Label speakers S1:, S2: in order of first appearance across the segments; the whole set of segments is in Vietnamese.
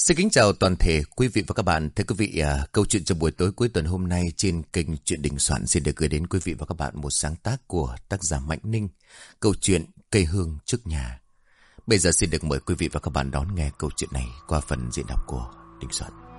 S1: Xin kính chào toàn thể quý vị và các bạn. Thưa quý vị, à, câu chuyện trong buổi tối cuối tuần hôm nay trên kênh Chuyện Đình Soạn xin được gửi đến quý vị và các bạn một sáng tác của tác giả Mạnh Ninh. Câu chuyện Cây Hương trước nhà. Bây giờ xin được mời quý vị và các bạn đón nghe câu chuyện này qua phần diễn đọc của Đình Soạn.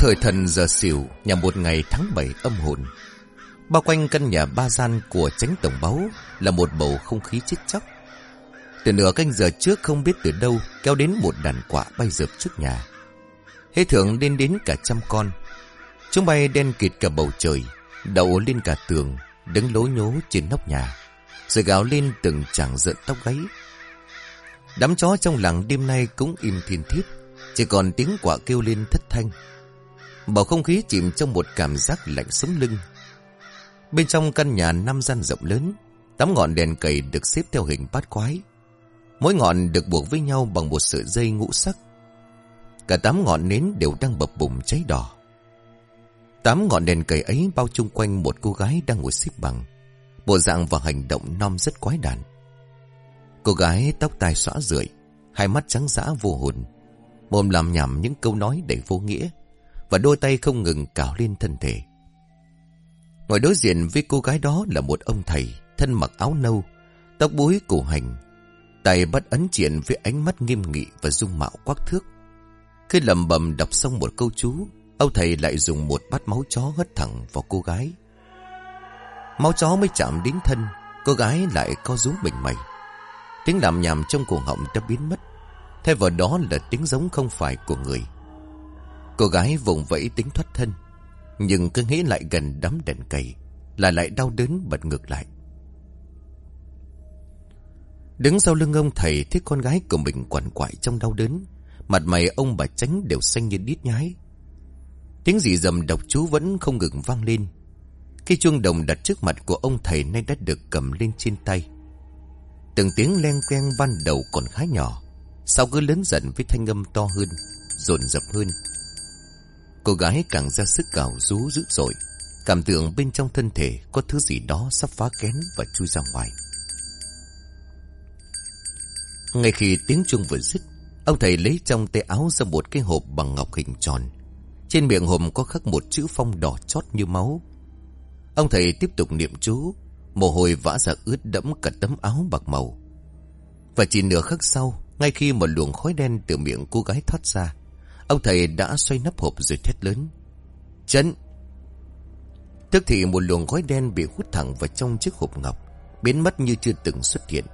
S1: Thời thần giờ xỉu, nhà một ngày tháng 7 âm hồn. Bao quanh căn nhà ba gian của tránh tổng báu là một bầu không khí chết chóc. Từ nửa canh giờ trước không biết từ đâu kéo đến một đàn quạ bay dợp trước nhà. Hê thượng lên đến cả trăm con. Chúng bay đen kịt cả bầu trời, đậu lên cả tường, đứng lố nhố trên nóc nhà. Rồi gào lên từng chàng giận tóc gáy. Đám chó trong làng đêm nay cũng im thiên thiết, chỉ còn tiếng quạ kêu lên thất thanh. Bầu không khí chìm trong một cảm giác lạnh sống lưng. Bên trong căn nhà năm gian rộng lớn, tám ngọn đèn cầy được xếp theo hình bát quái. Mỗi ngọn được buộc với nhau bằng một sợi dây ngũ sắc. Cả tám ngọn nến đều đang bập bùng cháy đỏ. Tám ngọn đèn cầy ấy bao chung quanh một cô gái đang ngồi xếp bằng. Bộ dạng và hành động non rất quái đản. Cô gái tóc tai xõa rượi, hai mắt trắng dã vô hồn, mồm làm nhảm những câu nói đầy vô nghĩa và đôi tay không ngừng cào lên thân thể. Ngồi đối diện với cô gái đó là một ông thầy, thân mặc áo nâu, tóc búi cổ hành, tay bắt ấn triển với ánh mắt nghiêm nghị và dung mạo quắc thước. Khi lầm bầm đọc xong một câu chú, ông thầy lại dùng một bát máu chó hất thẳng vào cô gái. Máu chó mới chạm đến thân, cô gái lại co rúm bình mẩy. Tiếng làm nhàm trong cổ họng đã biến mất, thay vào đó là tiếng giống không phải của người. Cô gái vùng vẫy tính thoát thân, Nhưng cứ nghĩ lại gần đám đèn cầy Là lại đau đớn bật ngược lại. Đứng sau lưng ông thầy Thấy con gái của mình quằn quại trong đau đớn, Mặt mày ông bà tránh đều xanh như đít nhái. Tiếng gì dầm độc chú vẫn không ngừng vang lên. Khi chuông đồng đặt trước mặt của ông thầy Nay đã được cầm lên trên tay. Từng tiếng len quen ban đầu còn khá nhỏ, Sau cứ lớn dần với thanh âm to hơn, Rồn rập hơn. Cô gái càng ra sức cào rú dữ dội. Cảm tưởng bên trong thân thể Có thứ gì đó sắp phá kén và chui ra ngoài. Ngay khi tiếng chuông vừa dứt, Ông thầy lấy trong tay áo ra một cái hộp bằng ngọc hình tròn. Trên miệng hộp có khắc một chữ phong đỏ chót như máu. Ông thầy tiếp tục niệm chú, Mồ hôi vã ra ướt đẫm cả tấm áo bạc màu. Và chỉ nửa khắc sau, Ngay khi một luồng khói đen từ miệng cô gái thoát ra Ông thầy đã xoay nắp hộp rồi thét lớn. Chấn! Tức thì một luồng khói đen bị hút thẳng vào trong chiếc hộp ngọc, biến mất như chưa từng xuất hiện.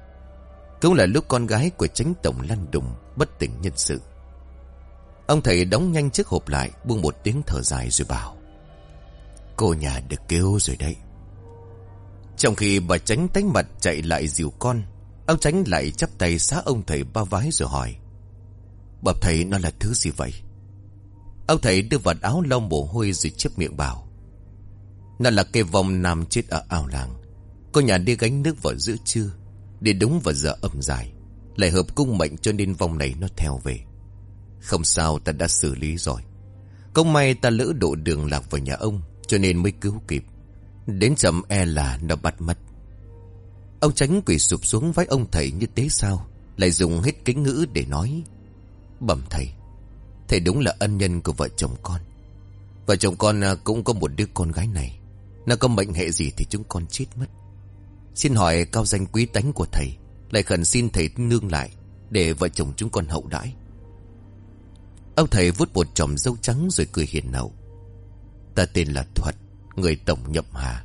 S1: Cũng là lúc con gái của tránh tổng lăn đùng, bất tỉnh nhân sự. Ông thầy đóng nhanh chiếc hộp lại, buông một tiếng thở dài rồi bảo. Cô nhà được kêu rồi đấy. Trong khi bà tránh tánh mặt chạy lại dìu con, ông tránh lại chắp tay xá ông thầy ba vái rồi hỏi. "Bà thầy nó là thứ gì vậy? Ông thầy đưa vật áo lau mồ hôi rồi chép miệng bảo. Nó là cây vòng nằm chết ở ao làng. Cô nhà đi gánh nước vào giữa trưa. Đi đúng vào giờ âm dài. Lại hợp cung mệnh cho nên vòng này nó theo về. Không sao ta đã xử lý rồi. Công may ta lỡ độ đường lạc vào nhà ông, cho nên mới cứu kịp. Đến chậm e là nó bắt mất. Ông tránh quỷ sụp xuống với ông thầy như thế sao? Lại dùng hết kính ngữ để nói. Bẩm thầy. Thầy đúng là ân nhân của vợ chồng con. Vợ chồng con à, cũng có một đứa con gái này. Nó có mệnh hệ gì thì chúng con chết mất. Xin hỏi cao danh quý tánh của thầy, Lại khẩn xin thầy nương lại Để vợ chồng chúng con hậu đãi. Ông thầy vút một chòm dâu trắng rồi cười hiền hậu Ta tên là Thuật, Người tổng nhậm hà.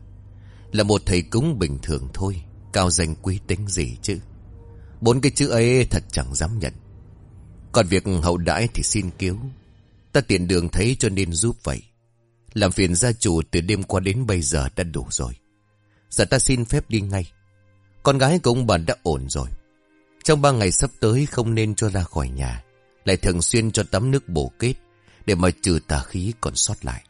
S1: Là một thầy cúng bình thường thôi, Cao danh quý tính gì chứ? Bốn cái chữ ấy thật chẳng dám nhận còn việc hậu đãi thì xin cứu. Ta tiện đường thấy cho nên giúp vậy. Làm phiền gia chủ từ đêm qua đến bây giờ đã đủ rồi. Giờ ta xin phép đi ngay. Con gái của ông bà đã ổn rồi. Trong ba ngày sắp tới không nên cho ra khỏi nhà. Lại thường xuyên cho tắm nước bổ kết. Để mà trừ tà khí còn sót lại.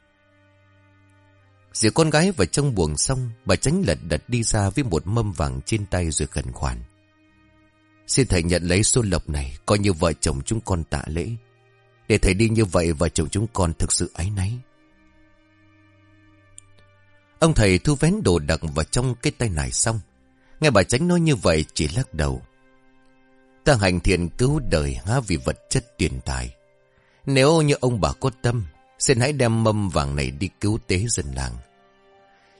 S1: Dìa con gái vào trong buồng xong. Bà tránh lật đật đi ra với một mâm vàng trên tay rồi khẩn khoản. Xin thầy nhận lấy số lộc này, Coi như vợ chồng chúng con tạ lễ. Để thầy đi như vậy, Vợ chồng chúng con thực sự áy náy. Ông thầy thu vén đồ đạc vào trong cái tay này xong. Nghe bà tránh nói như vậy, chỉ lắc đầu. Ta hành thiện cứu đời há vì vật chất tiền tài. Nếu như ông bà có tâm, Xin hãy đem mâm vàng này đi cứu tế dân làng.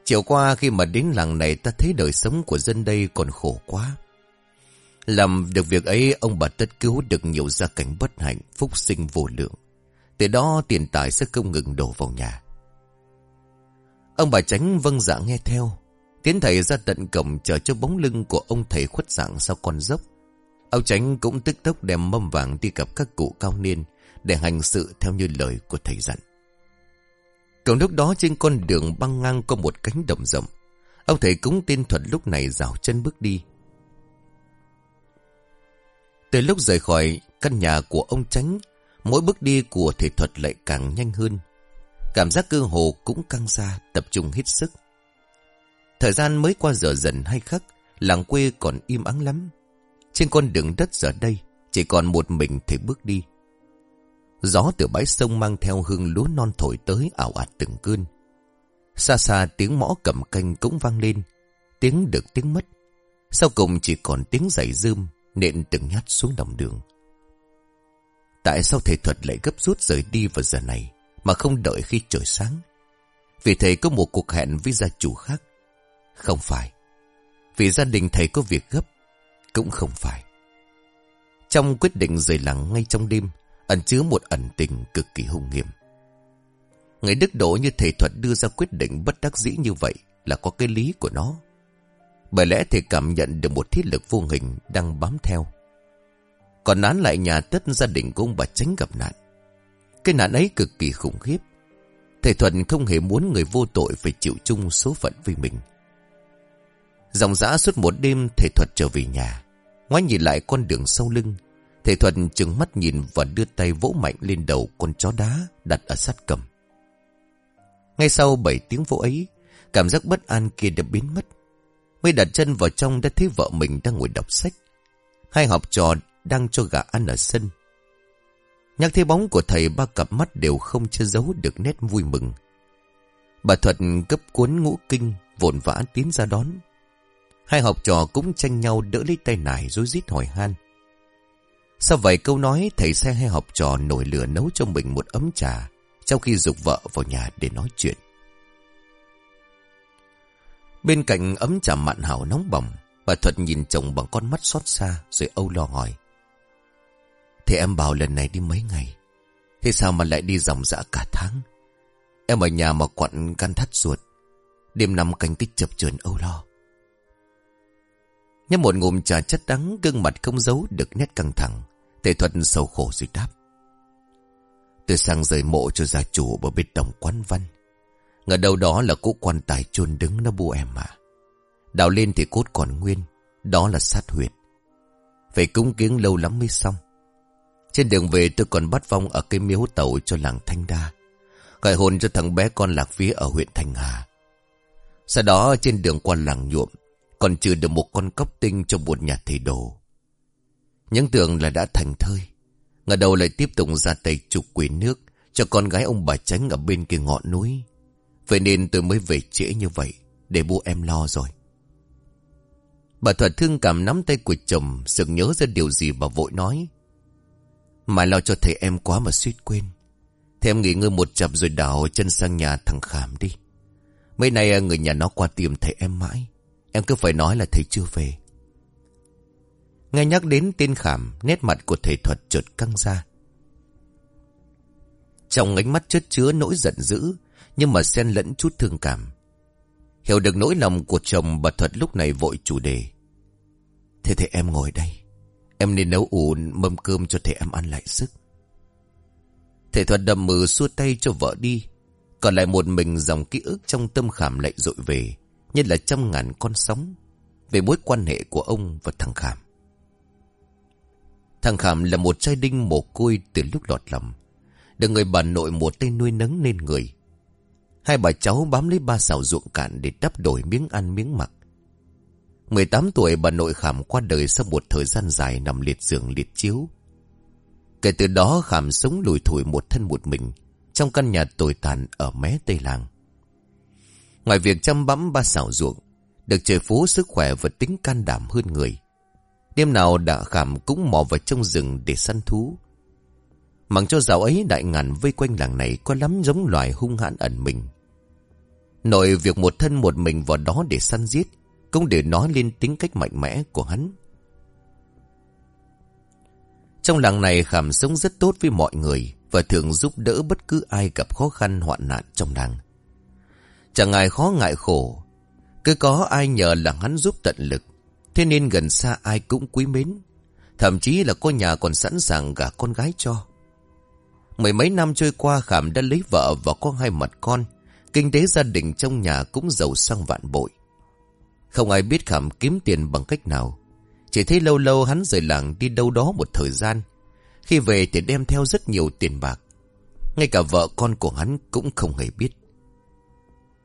S1: Chiều qua khi mà đến làng này, ta thấy đời sống của dân đây còn khổ quá. Làm được việc ấy ông bà tất cứu được nhiều gia cảnh bất hạnh, phúc sinh vô lượng. Từ đó tiền tài sẽ không ngừng đổ vào nhà. Ông bà tránh vâng dạ nghe theo. Tiến thầy ra tận cổng chờ cho bóng lưng của ông thầy khuất dạng sau con dốc. Ông tránh cũng tức tốc đem mâm vàng đi gặp các cụ cao niên để hành sự theo như lời của thầy dặn. Còn lúc đó trên con đường băng ngang có một cánh đồng rộng. Ông thầy cúng tiên thuật lúc này rào chân bước đi. Từ lúc rời khỏi căn nhà của ông Tránh, mỗi bước đi của thể thuật lại càng nhanh hơn. Cảm giác cơ hồ cũng căng ra, tập trung hết sức. Thời gian mới qua giờ dần hay khắc, làng quê còn im ắng lắm. Trên con đường đất giờ đây, chỉ còn một mình thể bước đi. Gió từ bãi sông mang theo hương lúa non thổi tới ảo ạt từng cơn. Xa xa tiếng mõ cầm canh cũng vang lên. Tiếng được tiếng mất. Sau cùng chỉ còn tiếng giày dươm nện từng nhát xuống đồng đường. Tại sao thầy thuật lại gấp rút rời đi vào giờ này mà không đợi khi trời sáng? Vì thầy có một cuộc hẹn với gia chủ khác. Không phải. Vì gia đình thầy có việc gấp. Cũng không phải. Trong quyết định rời lắng ngay trong đêm, ẩn chứa một ẩn tình cực kỳ hung nghiêm. Người đức độ như thầy thuật đưa ra quyết định bất đắc dĩ như vậy là có cái lý của nó. Bởi lẽ thì cảm nhận được một thiết lực vô hình đang bám theo. Còn nán lại nhà tất gia đình của ông bà tránh gặp nạn. Cái nạn ấy cực kỳ khủng khiếp. Thầy Thuận không hề muốn người vô tội phải chịu chung số phận với mình. Dòng dã suốt một đêm thầy Thuật trở về nhà. Ngoái nhìn lại con đường sau lưng Thầy Thuận trừng mắt nhìn và đưa tay vỗ mạnh lên đầu con chó đá đặt ở sát cầm. Ngay sau bảy tiếng vỗ ấy, cảm giác bất an kia đã biến mất. Mới đặt chân vào trong đã thấy vợ mình đang ngồi đọc sách. Hai học trò đang cho gà ăn ở sân. Nhắc thấy bóng của thầy ba cặp mắt đều không che giấu được nét vui mừng. Bà Thuật cấp cuốn ngũ kinh, vội vã tiến ra đón. Hai học trò cũng tranh nhau đỡ lấy tay nải rồi rít hỏi han. Sau vậy câu nói thầy xe hai học trò nổi lửa nấu cho mình một ấm trà Trong khi dục vợ vào nhà để nói chuyện Bên cạnh ấm trà mặn hảo nóng bỏng, Bà Thuật nhìn chồng bằng con mắt xót xa Rồi âu lo hỏi Thế em bảo lần này đi mấy ngày Thế sao mà lại đi dòng dã cả tháng Em ở nhà mà quặn gan thắt ruột, Đêm nằm canh kích chập chờn âu lo Nhấp một ngụm trà chất đắng, Gương mặt không giấu được nét căng thẳng, Tề thuật sầu khổ rồi đáp. Tôi sang rời mộ cho gia chủ bởi bên đồng quán văn. Ngờ đâu đó là cỗ quan tài chôn đứng nó bu em mà. Đào lên thì cốt còn nguyên. Đó là sát huyệt. Phải cúng kiếng lâu lắm mới xong. Trên đường về tôi còn bắt vong ở cái miếu tàu cho làng Thanh Đa. Gọi hồn cho thằng bé con lạc phía ở huyện Thanh Hà. Sau đó trên đường qua làng nhuộm, còn trừ được một con cóc tinh cho một nhà thầy đồ. Những tưởng là đã thành thơi. Ngờ đầu lại tiếp tục ra tay trục quỷ nước cho con gái ông bà tránh ở bên kia ngọn núi. Vậy nên tôi mới về trễ như vậy để bố em lo rồi. Bà thuật thương cảm nắm tay của chồng Sự nhớ ra điều gì bà vội nói. Mà lo cho thầy em quá mà suýt quên. Thế em nghỉ ngơi một chập rồi đảo chân sang nhà thằng Khảm đi. Mấy nay à, người nhà nó qua tìm thầy em mãi. Em cứ phải nói là thầy chưa về. Nghe nhắc đến tên khảm, nét mặt của thầy thuật chợt căng ra. Trong ánh mắt chất chứa nỗi giận dữ, nhưng mà xen lẫn chút thương cảm. Hiểu được nỗi lòng của chồng bà thuật lúc này vội chủ đề. Thế thì em ngồi đây. Em nên nấu ủ mâm cơm cho thầy em ăn lại sức. Thầy thuật đầm mừ xua tay cho vợ đi. Còn lại một mình dòng ký ức trong tâm khảm lại dội về. Như là trăm ngàn con sóng. Về mối quan hệ của ông và thằng khảm. Thằng Khảm là một trai đinh mồ côi từ lúc lọt lòng. Được người bà nội một tay nuôi nấng nên người. Hai bà cháu bám lấy ba xào ruộng cạn để đắp đổi miếng ăn miếng mặc. 18 tuổi, bà nội Khảm qua đời sau một thời gian dài nằm liệt giường liệt chiếu. Kể từ đó, Khảm sống lùi thủi một thân một mình Trong căn nhà tồi tàn ở mé Tây Làng Ngoài việc chăm bắm ba xảo ruộng, Được trời phú sức khỏe và tính can đảm hơn người, Đêm nào đã Khảm cũng mò vào trong rừng để săn thú Mặc cho dạo ấy đại ngàn vây quanh làng này Có lắm giống loài hung hãn ẩn mình Nội việc một thân một mình vào đó để săn giết, Cũng để nói lên tính cách mạnh mẽ của hắn. Trong làng này Khảm sống rất tốt với mọi người Và thường giúp đỡ bất cứ ai gặp khó khăn, hoạn nạn trong làng. Chẳng ai khó ngại khổ, Cứ có ai nhờ là hắn giúp tận lực, Thế nên gần xa ai cũng quý mến, Thậm chí là có nhà còn sẵn sàng gả con gái cho. Mười mấy năm trôi qua, Khảm đã lấy vợ và có hai mặt con Kinh tế gia đình trong nhà cũng giàu sang vạn bội. Không ai biết Khảm kiếm tiền bằng cách nào. Chỉ thấy lâu lâu hắn rời làng đi đâu đó một thời gian. Khi về thì đem theo rất nhiều tiền bạc. Ngay cả vợ con của hắn cũng không hề biết.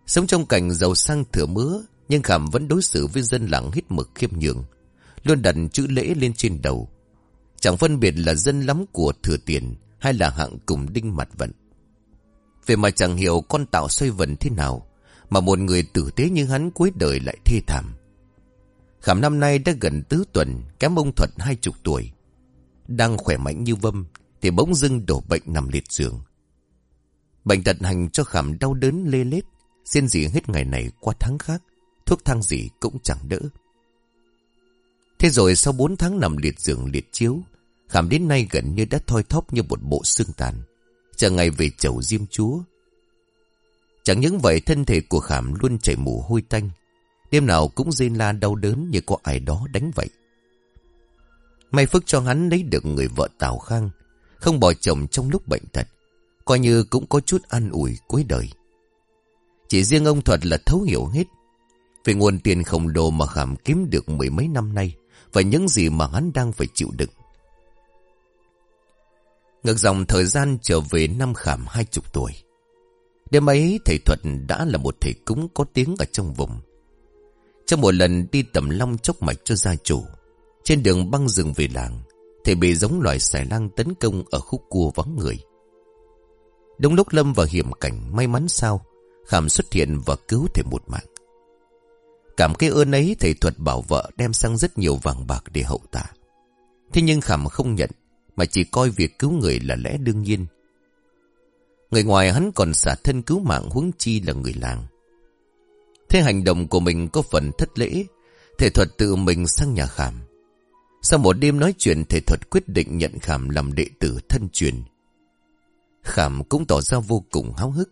S1: Sống trong cảnh giàu sang thừa mứa, Nhưng Khảm vẫn đối xử với dân làng hít mực khiêm nhường, Luôn đặt chữ lễ lên trên đầu. Chẳng phân biệt là dân lắm của thừa tiền Hay là hạng cùng đinh mặt vận. Về mà chẳng hiểu con tạo xoay vần thế nào, Mà một người tử tế như hắn cuối đời lại thê thảm. Khảm năm nay đã gần tứ tuần, Kém ông Thuật hai chục tuổi. Đang khỏe mạnh như vâm, Thì bỗng dưng đổ bệnh nằm liệt giường. Bệnh tật hành cho Khảm đau đớn lê lết Xin gì hết ngày này qua tháng khác, Thuốc thang gì cũng chẳng đỡ. Thế rồi sau 4 tháng nằm liệt giường liệt chiếu, Khảm đến nay gần như đã thoi thóp như một bộ xương tàn. Chờ ngày về chầu diêm chúa. Chẳng những vậy, thân thể của Khảm luôn chảy mù hôi tanh. Đêm nào cũng rên la đau đớn như có ai đó đánh vậy. May phức cho hắn lấy được người vợ Tào Khang, Không bỏ chồng trong lúc bệnh tật, Coi như cũng có chút an ủi cuối đời. Chỉ riêng ông Thuật là thấu hiểu hết. Về nguồn tiền khổng lồ mà Khảm kiếm được mười mấy năm nay Và những gì mà hắn đang phải chịu đựng Ngược dòng thời gian trở về năm khảm hai chục tuổi. Đêm ấy thầy Thuật đã là một thầy cúng có tiếng ở trong vùng. Trong một lần đi tầm long chốc mạch cho gia chủ, trên đường băng rừng về làng, thầy bị giống loài xài lang tấn công ở khúc cua vắng người. Đúng lúc lâm vào hiểm cảnh may mắn sao, khảm xuất hiện và cứu thầy một mạng. Cảm cái ơn ấy thầy Thuật bảo vợ đem sang rất nhiều vàng bạc để hậu tạ. Thế nhưng khảm không nhận mà chỉ coi việc cứu người là lẽ đương nhiên. Người ngoài hắn còn xả thân cứu mạng huống chi là người làng. Thế hành động của mình có phần thất lễ, thể thuật tự mình sang nhà khảm. Sau một đêm nói chuyện, thể thuật quyết định nhận khảm làm đệ tử thân truyền. Khảm cũng tỏ ra vô cùng háo hức.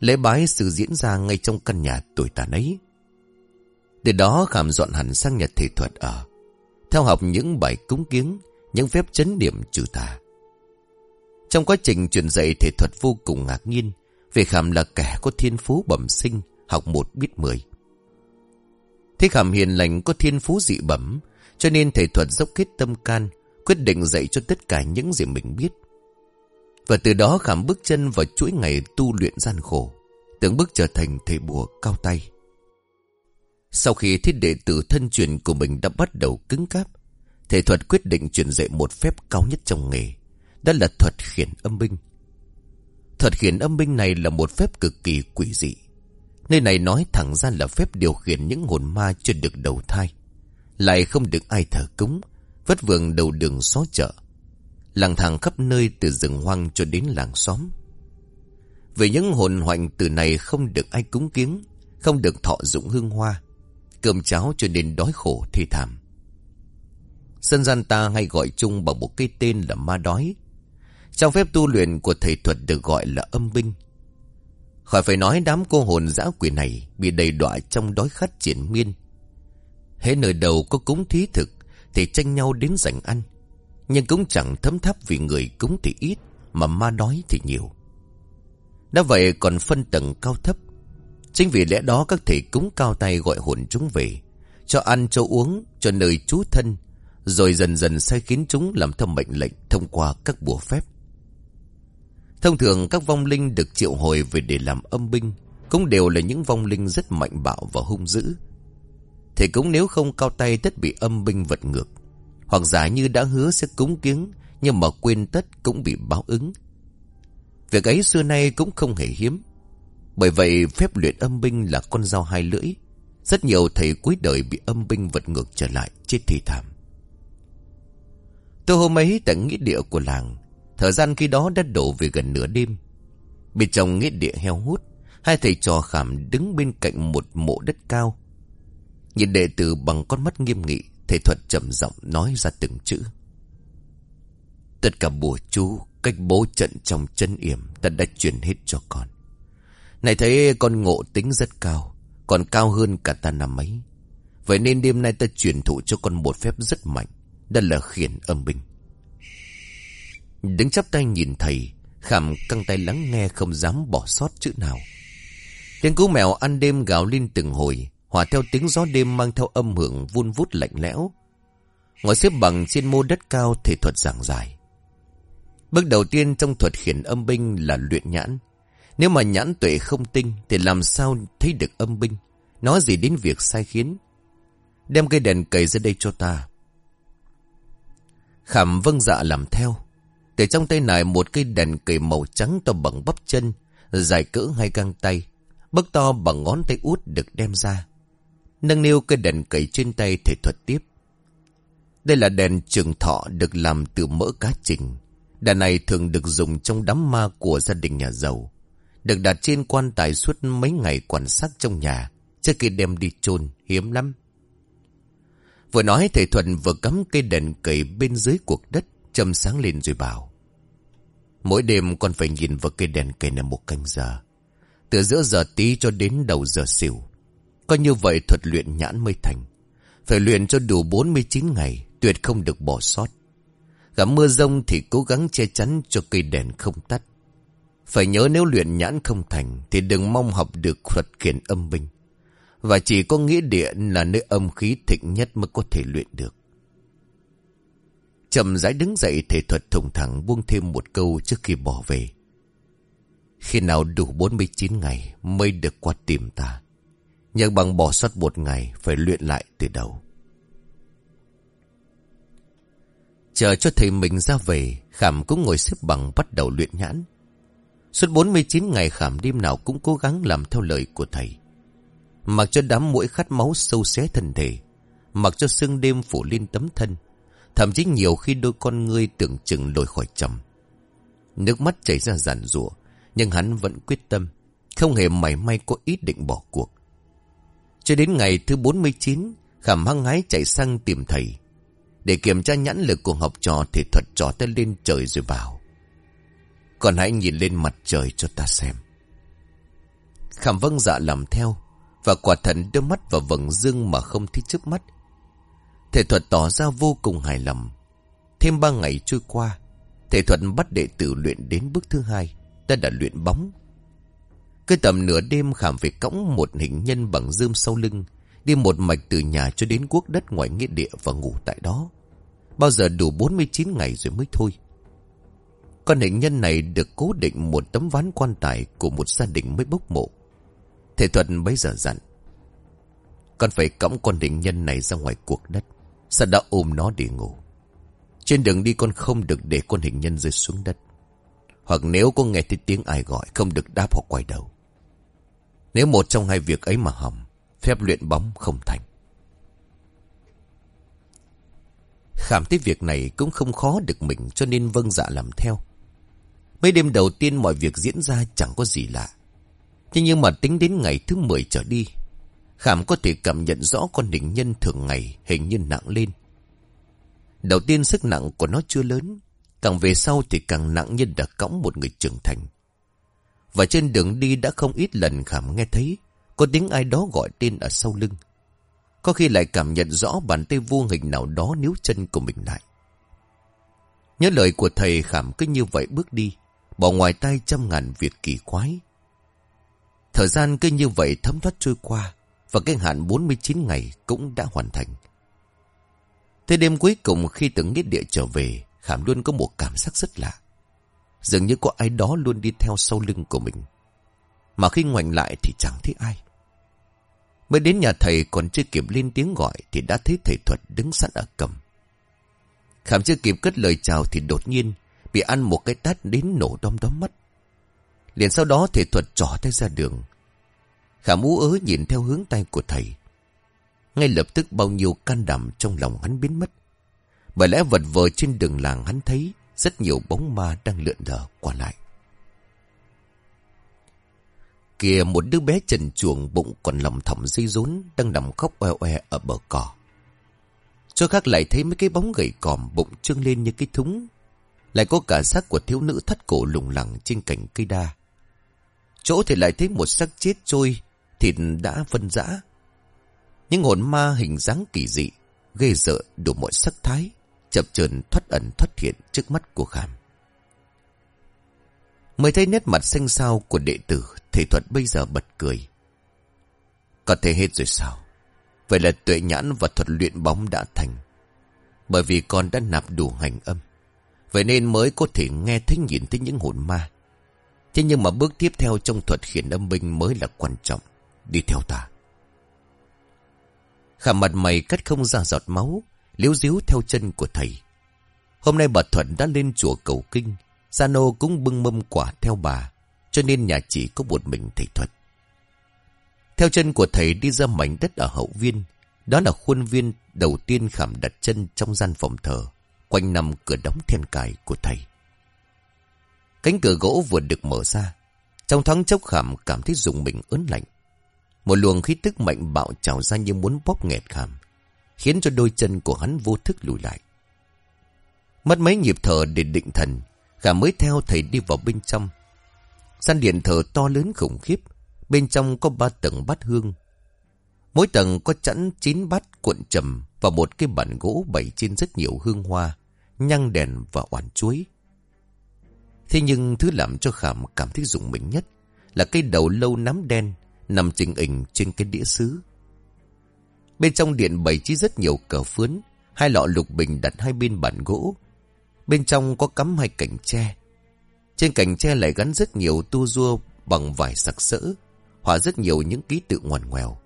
S1: Lễ bái sự diễn ra ngay trong căn nhà tuổi tàn ấy. Từ đó khảm dọn hẳn sang nhà thể thuật ở. Theo học những bài cúng kiếng, những phép chấn điểm trừ tà. Trong quá trình truyền dạy thể thuật vô cùng ngạc nhiên, vì Khảm là kẻ có thiên phú bẩm sinh, học một biết mười. Thế Khảm hiền lành có thiên phú dị bẩm, cho nên thể thuật dốc kết tâm can, quyết định dạy cho tất cả những gì mình biết. Và từ đó Khảm bước chân vào chuỗi ngày tu luyện gian khổ, tưởng bước trở thành thầy bùa cao tay. Sau khi thiết đệ tử thân truyền của mình đã bắt đầu cứng cáp, Thể thuật quyết định truyền dạy một phép cao nhất trong nghề. Đó là thuật khiển âm binh. Thuật khiển âm binh này là một phép cực kỳ quỷ dị. Nơi này nói thẳng ra là phép điều khiển những hồn ma chưa được đầu thai. Lại không được ai thờ cúng, vất vưởng đầu đường xó chợ. Làng thang khắp nơi từ rừng hoang cho đến làng xóm. Về những hồn hoành từ này không được ai cúng kiếng, không được thọ dụng hương hoa. Cơm cháo cho nên đói khổ thê thảm. Dân gian ta hay gọi chung bằng một cái tên là ma đói. Trong phép tu luyện của thầy thuật được gọi là âm binh. Khỏi phải nói đám cô hồn dã quỷ này bị đầy đọa trong đói khát triển miên. Hễ nơi đầu có cúng thí thực thì tranh nhau đến giành ăn. Nhưng cũng chẳng thấm thắp vì người cúng thì ít mà ma đói thì nhiều. Đã vậy còn phân tầng cao thấp. Chính vì lẽ đó các thầy cúng cao tay gọi hồn chúng về. Cho ăn cho uống, cho nơi trú thân, rồi dần dần sai khiến chúng làm theo mệnh lệnh thông qua các bùa phép. Thông thường, các vong linh được triệu hồi về để làm âm binh cũng đều là những vong linh rất mạnh bạo và hung dữ. Thì cũng nếu không cao tay tất bị âm binh vật ngược. Hoặc giả như đã hứa sẽ cúng kiếng Nhưng mà quên tất cũng bị báo ứng. Việc ấy xưa nay cũng không hề hiếm. Bởi vậy, phép luyện âm binh là con dao hai lưỡi. Rất nhiều thầy cuối đời bị âm binh vật ngược trở lại chết thì thảm. Tôi hôm ấy tại nghĩa địa của làng. Thời gian khi đó đã đổ về gần nửa đêm. Bên trong nghĩa địa heo hút, hai thầy trò khảm đứng bên cạnh một mộ đất cao. Nhìn đệ tử bằng con mắt nghiêm nghị, thầy thuật trầm giọng nói ra từng chữ. Tất cả bùa chú, cách bố trận trong chân yểm ta đã truyền hết cho con. Này thấy con ngộ tính rất cao, còn cao hơn cả ta năm ấy. Vậy nên đêm nay ta truyền thụ cho con một phép rất mạnh, đó là khiển âm binh. Đứng chắp tay nhìn thầy, khảm căng tay lắng nghe không dám bỏ sót chữ nào. Tiếng cú mèo ăn đêm gào lên từng hồi, hòa theo tiếng gió đêm mang theo âm hưởng vun vút lạnh lẽo. Ngồi xếp bằng trên mô đất cao thể thuật giảng dài. Bước đầu tiên trong thuật khiển âm binh là luyện nhãn. Nếu mà nhãn tuệ không tinh thì làm sao thấy được âm binh? Nói gì đến việc sai khiến? Đem cây đèn cầy ra đây cho ta. Khảm vâng dạ làm theo. Từ trong tay này một cây đèn cầy màu trắng to bằng bắp chân, dài cỡ hai găng tay. Bấc to bằng ngón tay út được đem ra. Nâng niu cây đèn cầy trên tay thể thuật tiếp. Đây là đèn trường thọ được làm từ mỡ cá trình. Đèn này thường được dùng trong đám ma của gia đình nhà giàu. Được đặt trên quan tài suốt mấy ngày quan sát trong nhà. Trước khi đem đi chôn hiếm lắm. Vừa nói thầy Thuận vừa cắm cây đèn cầy bên dưới cuộc đất, châm sáng lên rồi bảo. Mỗi đêm con phải nhìn vào cây đèn cầy này một canh giờ. Từ giữa giờ tí cho đến đầu giờ xỉu. Có như vậy thuật luyện nhãn mới thành. Phải luyện cho đủ 49 ngày, tuyệt không được bỏ sót. Gặp mưa rông thì cố gắng che chắn cho cây đèn không tắt. Phải nhớ nếu luyện nhãn không thành thì đừng mong học được thuật khiển âm binh. Và chỉ có nghĩa địa là nơi âm khí thịnh nhất mới có thể luyện được. Chậm rãi đứng dậy thể thuật thùng thẳng buông thêm một câu trước khi bỏ về. Khi nào đủ 49 ngày mới được qua tìm ta. Nhưng bằng bỏ sót một ngày phải luyện lại từ đầu. Chờ cho thầy mình ra về, Khảm cũng ngồi xếp bằng bắt đầu luyện nhãn. Suốt 49 ngày Khảm đêm nào cũng cố gắng làm theo lời của thầy. Mặc cho đám mũi khát máu sâu xé thân thể, mặc cho sương đêm phủ lên tấm thân. Thậm chí nhiều khi đôi con ngươi tưởng chừng lồi khỏi trầm. Nước mắt chảy ra giàn rủa nhưng hắn vẫn quyết tâm, không hề mảy may có ý định bỏ cuộc. Cho đến ngày thứ 49, Khảm hăng hái chạy sang tìm thầy. Để kiểm tra nhãn lực của học trò thì thuật trò tay lên trời rồi bảo. Còn hãy nhìn lên mặt trời cho ta xem. Khảm vâng dạ làm theo. Và quả thần đưa mắt vào vầng dương mà không thích trước mắt. Thể thuật tỏ ra vô cùng hài lòng. Thêm ba ngày trôi qua. Thể thuật bắt đệ tử luyện đến bước thứ hai. Ta đã luyện bóng. cứ tầm nửa đêm khảm về cõng một hình nhân bằng dương sau lưng. Đi một mạch từ nhà cho đến quốc đất ngoài nghĩa địa và ngủ tại đó. Bao giờ đủ 49 ngày rồi mới thôi. Con hình nhân này được cố định một tấm ván quan tài của một gia đình mới bốc mộ. Thể thuật bấy giờ dặn. Con phải cõng con định nhân này ra ngoài cuộc đất. Sao đã ôm nó để ngủ. Trên đường đi con không được để con hình nhân rơi xuống đất. Hoặc nếu có nghe thấy tiếng ai gọi không được đáp hoặc quay đầu. Nếu một trong hai việc ấy mà hỏng, phép luyện bóng không thành. Khảm thấy việc này cũng không khó được mình cho nên vâng dạ làm theo. Mấy đêm đầu tiên mọi việc diễn ra chẳng có gì lạ. Thế nhưng mà tính đến ngày thứ 10 trở đi, Khảm có thể cảm nhận rõ con đỉnh nhân thường ngày hình như nặng lên. Đầu tiên sức nặng của nó chưa lớn, càng về sau thì càng nặng như đã cõng một người trưởng thành. Và trên đường đi đã không ít lần Khảm nghe thấy có tiếng ai đó gọi tên ở sau lưng. Có khi lại cảm nhận rõ bàn tay vô hình nào đó níu chân của mình lại. Nhớ lời của thầy Khảm cứ như vậy bước đi, bỏ ngoài tay trăm ngàn việc kỳ quái. Thời gian cứ như vậy thấm thoát trôi qua, và cái hạn 49 ngày cũng đã hoàn thành. Thế đêm cuối cùng khi từ nghĩa địa trở về, Khảm luôn có một cảm giác rất lạ. Dường như có ai đó luôn đi theo sau lưng của mình. Mà khi ngoảnh lại thì chẳng thấy ai. Mới đến nhà thầy còn chưa kịp lên tiếng gọi thì đã thấy thầy thuật đứng sẵn ở cầm. Khảm chưa kịp cất lời chào thì đột nhiên bị ăn một cái tát đến nổ đom đóm mắt. Liền sau đó thể thuật trỏ tay ra đường. Khảm ú ớ nhìn theo hướng tay của thầy. Ngay lập tức bao nhiêu can đảm trong lòng hắn biến mất. Bởi lẽ vật vờ trên đường làng hắn thấy rất nhiều bóng ma đang lượn lờ qua lại. Kìa, một đứa bé trần chuồng bụng còn lòng thỏng dây rốn đang nằm khóc oe oe ở bờ cỏ. Cho khác lại thấy mấy cái bóng gầy còm bụng trương lên như cái thúng. Lại có cả xác của thiếu nữ thắt cổ lủng lẳng trên cành cây đa. Chỗ thì lại thấy một xác chết trôi, thịt đã phân rã. Những hồn ma hình dáng kỳ dị, ghê sợ đủ mọi sắc thái, chập chờn thoát ẩn thoát hiện trước mắt của Khảm. Mới thấy nét mặt xanh xao của đệ tử, thầy thuật bây giờ bật cười. Có thể hết rồi sao? Vậy là tuệ nhãn và thuật luyện bóng đã thành. Bởi vì con đã nạp đủ hành âm. Vậy nên mới có thể nghe thấy nhìn thấy những hồn ma. Thế nhưng mà bước tiếp theo trong thuật khiển âm binh mới là quan trọng. Đi theo ta. Khả mặt mày cắt không ra giọt máu, liếu díu theo chân của thầy. Hôm nay bà Thuận đã lên chùa cầu kinh, Sano cũng bưng mâm quả theo bà, cho nên nhà chỉ có một mình thầy thuận. Theo chân của thầy đi ra mảnh đất ở hậu viên, đó là khuôn viên đầu tiên khảm đặt chân trong gian phòng thờ, quanh năm cửa đóng then cài của thầy. Cánh cửa gỗ vừa được mở ra, trong thoáng chốc khảm cảm thấy dùng mình ớn lạnh. Một luồng khí tức mạnh bạo trào ra như muốn bóp nghẹt khảm, khiến cho đôi chân của hắn vô thức lùi lại. Mất mấy nhịp thở để định thần, khảm mới theo thầy đi vào bên trong. Gian điện thờ to lớn khủng khiếp, bên trong có ba tầng bát hương. Mỗi tầng có chẵn chín bát cuộn trầm và một cái bàn gỗ bày trên rất nhiều hương hoa, nhang đèn và oản chuối. Thế nhưng thứ làm cho Khảm cảm thấy rụng mình nhất là cây đầu lâu nắm đen nằm trình hình trên cái đĩa sứ. Bên trong điện bày trí rất nhiều cờ phướn, hai lọ lục bình đặt hai bên bàn gỗ. Bên trong có cắm hai cành tre. Trên cành tre lại gắn rất nhiều tu rua bằng vải sặc sỡ, họa rất nhiều những ký tự ngoằn ngoèo.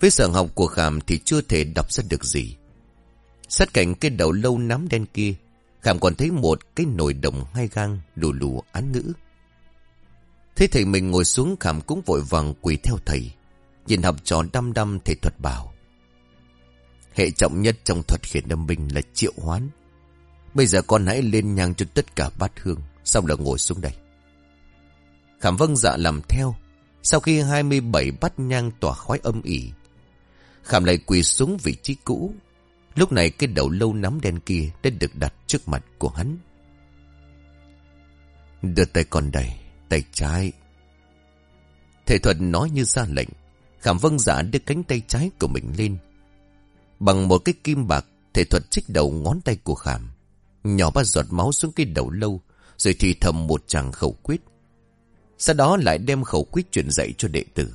S1: Với sở học của Khảm thì chưa thể đọc ra được gì. Sát cạnh cái đầu lâu nắm đen kia, Khảm còn thấy một cái nồi đồng hai gang lù lù án ngữ. Thấy thầy mình ngồi xuống Khảm cũng vội vàng quỳ theo thầy. Nhìn học trò đăm đăm thầy thuật bảo. Hệ trọng nhất trong thuật khiển âm binh là triệu hoán. Bây giờ con hãy lên nhang cho tất cả bát hương, xong là ngồi xuống đây. Khảm vâng dạ làm theo. Sau khi 27 bát nhang tỏa khói âm ỉ, Khảm lại quỳ xuống vị trí cũ. Lúc này cái đầu lâu nắm đen kia đã được đặt trước mặt của hắn. Đưa tay còn đầy, tay trái. Thầy thuật nói như ra lệnh. Khảm vâng giả đưa cánh tay trái của mình lên. Bằng một cái kim bạc, thầy thuật trích đầu ngón tay của Khảm. Nhỏ ba giọt máu xuống cái đầu lâu, rồi thì thầm một chàng khẩu quyết. Sau đó lại đem khẩu quyết truyền dạy cho đệ tử.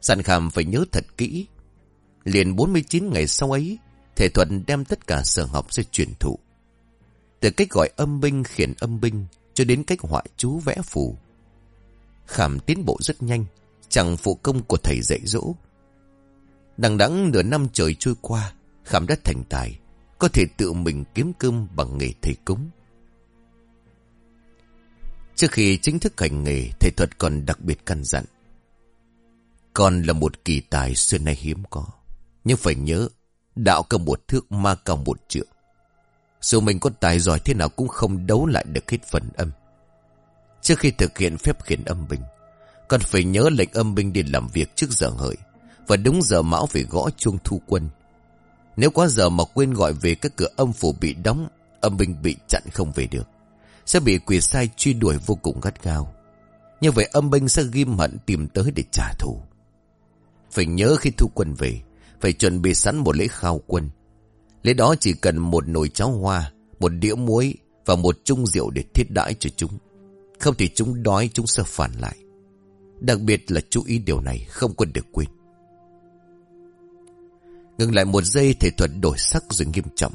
S1: Sàn Khảm phải nhớ thật kỹ. Liền 49 ngày sau ấy, thể thuật đem tất cả sở học ra truyền thụ. Từ cách gọi âm binh khiển âm binh cho đến cách họa chú vẽ phù. Khảm tiến bộ rất nhanh, chẳng phụ công của thầy dạy dỗ. Đằng đẵng nửa năm trời trôi qua, Khảm đã thành tài, có thể tự mình kiếm cơm bằng nghề thầy cúng. Trước khi chính thức hành nghề, thầy thuật còn đặc biệt căn dặn. Con là một kỳ tài xưa nay hiếm có. Nhưng phải nhớ, đạo cầm một thước ma cao một trượng. Dù mình có tài giỏi thế nào cũng không đấu lại được hết phần âm. Trước khi thực hiện phép khiển âm binh, Còn phải nhớ lệnh âm binh đi làm việc trước giờ hợi. Và đúng giờ mão phải gõ chuông thu quân. Nếu quá giờ mà quên gọi về các cửa âm phủ bị đóng, âm binh bị chặn không về được. Sẽ bị quỷ sai truy đuổi vô cùng gắt gao. Như vậy âm binh sẽ ghim hận tìm tới để trả thù. Phải nhớ khi thu quân về, phải chuẩn bị sẵn một lễ khao quân. Lễ đó chỉ cần một nồi cháo hoa, một đĩa muối và một chung rượu để thiết đãi cho chúng. Không thì chúng đói chúng sẽ phản lại. Đặc biệt là chú ý điều này không quân được quên. Ngừng lại một giây thể thuật đổi sắc rồi nghiêm trọng.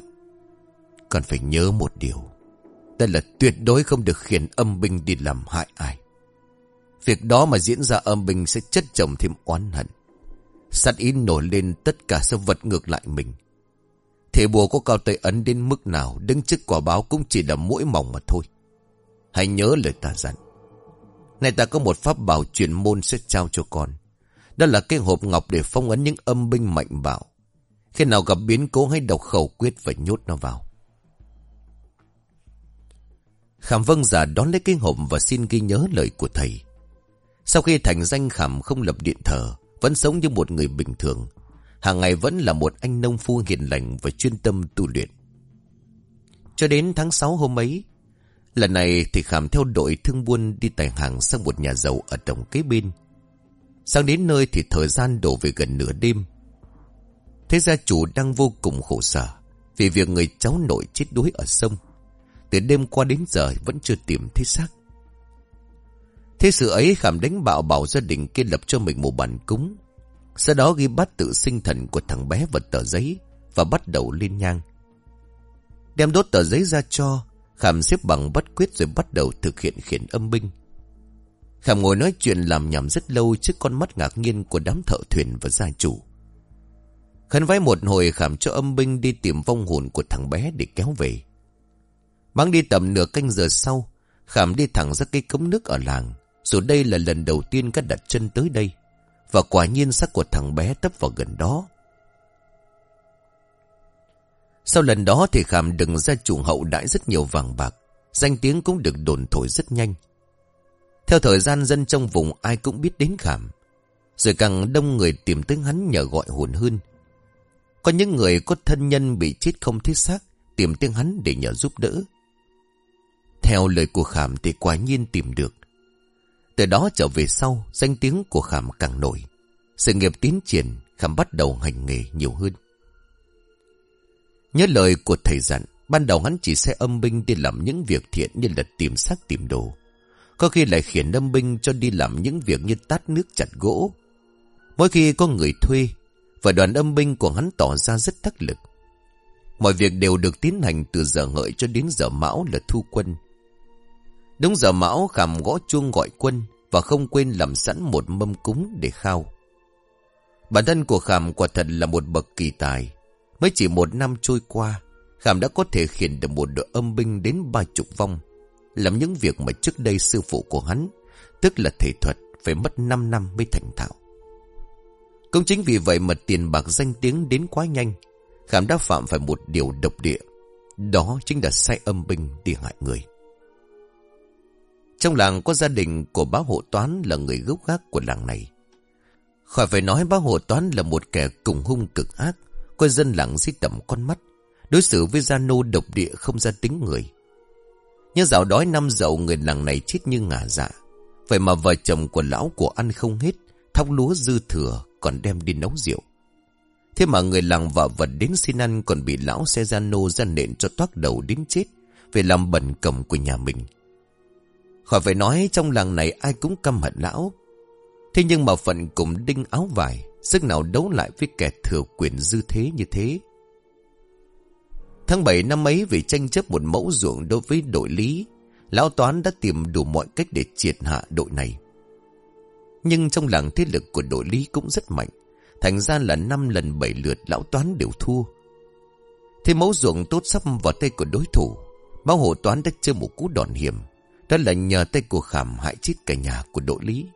S1: Cần phải nhớ một điều. Đây là tuyệt đối không được khiển âm binh đi làm hại ai. Việc đó mà diễn ra âm binh sẽ chất chồng thêm oán hận. Sát ý nổi lên tất cả sự vật ngược lại mình. Thể bùa có cao tay ấn đến mức nào, Đứng trước quả báo cũng chỉ là mũi mỏng mà thôi. Hãy nhớ lời ta dặn. Này ta có một pháp bảo truyền môn sẽ trao cho con. Đó là cái hộp ngọc để phong ấn những âm binh mạnh bạo. Khi nào gặp biến cố hãy đọc khẩu quyết và nhốt nó vào. Khảm vâng giả đón lấy cái hộp và xin ghi nhớ lời của thầy. Sau khi thành danh Khảm không lập điện thờ vẫn sống như một người bình thường hàng ngày vẫn là một anh nông phu hiền lành và chuyên tâm tu luyện. Cho đến tháng 6 hôm ấy, lần này thì Khảm theo đội thương buôn đi tài hàng sang một nhà giàu ở đồng kế bên. Sang đến nơi thì thời gian đổ về gần nửa đêm. Thế gia chủ đang vô cùng khổ sở vì việc người cháu nội chết đuối ở sông. Từ đêm qua đến giờ vẫn chưa tìm thấy xác. Thế sự ấy Khảm đánh bạo bảo gia đình kia lập cho mình một bản cúng sau đó ghi bắt tự sinh thần của thằng bé vào tờ giấy và bắt đầu lên nhang. Đem đốt tờ giấy ra cho, Khảm xếp bằng bắt quyết rồi bắt đầu thực hiện khiển âm binh. Khảm ngồi nói chuyện làm nhảm rất lâu trước con mắt ngạc nhiên của đám thợ thuyền và gia chủ. khấn vái một hồi Khảm cho âm binh đi tìm vong hồn của thằng bé để kéo về. Mang đi tầm nửa canh giờ sau, Khảm đi thẳng ra cây cống nước ở làng. Dù đây là lần đầu tiên các đặt chân tới đây. Và quả nhiên xác của thằng bé tấp vào gần đó. Sau lần đó thì Khảm đừng ra chủ hậu đãi rất nhiều vàng bạc. Danh tiếng cũng được đồn thổi rất nhanh. Theo thời gian dân trong vùng ai cũng biết đến Khảm. Rồi càng đông người tìm tới hắn nhờ gọi hồn hơn. Có những người có thân nhân bị chết không thiết xác, tìm tiếng hắn để nhờ giúp đỡ. Theo lời của Khảm thì quả nhiên tìm được. Từ đó trở về sau, danh tiếng của Khảm càng nổi. Sự nghiệp tiến triển, Khảm bắt đầu hành nghề nhiều hơn. Nhớ lời của thầy dặn, ban đầu hắn chỉ sẽ âm binh đi làm những việc thiện như là tìm xác tìm đồ. Có khi lại khiển âm binh cho đi làm những việc như tát nước chặt gỗ. Mỗi khi có người thuê, và đoàn âm binh của hắn tỏ ra rất đắc lực. Mọi việc đều được tiến hành từ giờ ngợi cho đến giờ mão là thu quân. Đúng giờ mão khảm gõ chuông gọi quân và không quên làm sẵn một mâm cúng để khao. Bản thân của Khảm quả thật là một bậc kỳ tài. Mới chỉ một năm trôi qua, Khảm đã có thể khiển được một đội âm binh đến ba chục vong. Làm những việc mà trước đây sư phụ của hắn, tức là thể thuật, phải mất 5 năm mới thành thạo. Cũng chính vì vậy mà tiền bạc danh tiếng đến quá nhanh, Khảm đã phạm phải một điều độc địa. Đó chính là sai âm binh đi hại người. Trong làng có gia đình của bá hộ toán là người gốc gác của làng này. Khỏi phải nói bá hộ toán là một kẻ cùng hung cực ác, coi dân làng giết tầm con mắt, đối xử với gia nô độc địa không ra tính người. Nhưng dạo đói năm dậu người làng này chết như ngả dạ. Vậy mà vợ chồng của lão của ăn không hết, thóc lúa dư thừa còn đem đi nấu rượu. Thế mà người làng vợ vật đến xin ăn còn bị lão xe gia nô ra nện cho toát đầu đến chết về làm bẩn cầm của nhà mình. Khỏi phải nói trong làng này ai cũng căm hận lão. Thế nhưng mà phận cùng đinh áo vải, sức nào đấu lại với kẻ thừa quyền dư thế như thế. Tháng 7 năm ấy vì tranh chấp một mẫu ruộng đối với đội lý, lão toán đã tìm đủ mọi cách để triệt hạ đội này. Nhưng trong làng thế lực của đội lý cũng rất mạnh, thành ra là năm lần bảy lượt lão toán đều thua. Thế mẫu ruộng tốt sắp vào tay của đối thủ, báo hộ toán đã chơi một cú đòn hiểm, đó là nhờ tay của khảm hại chết cả nhà của đội lý.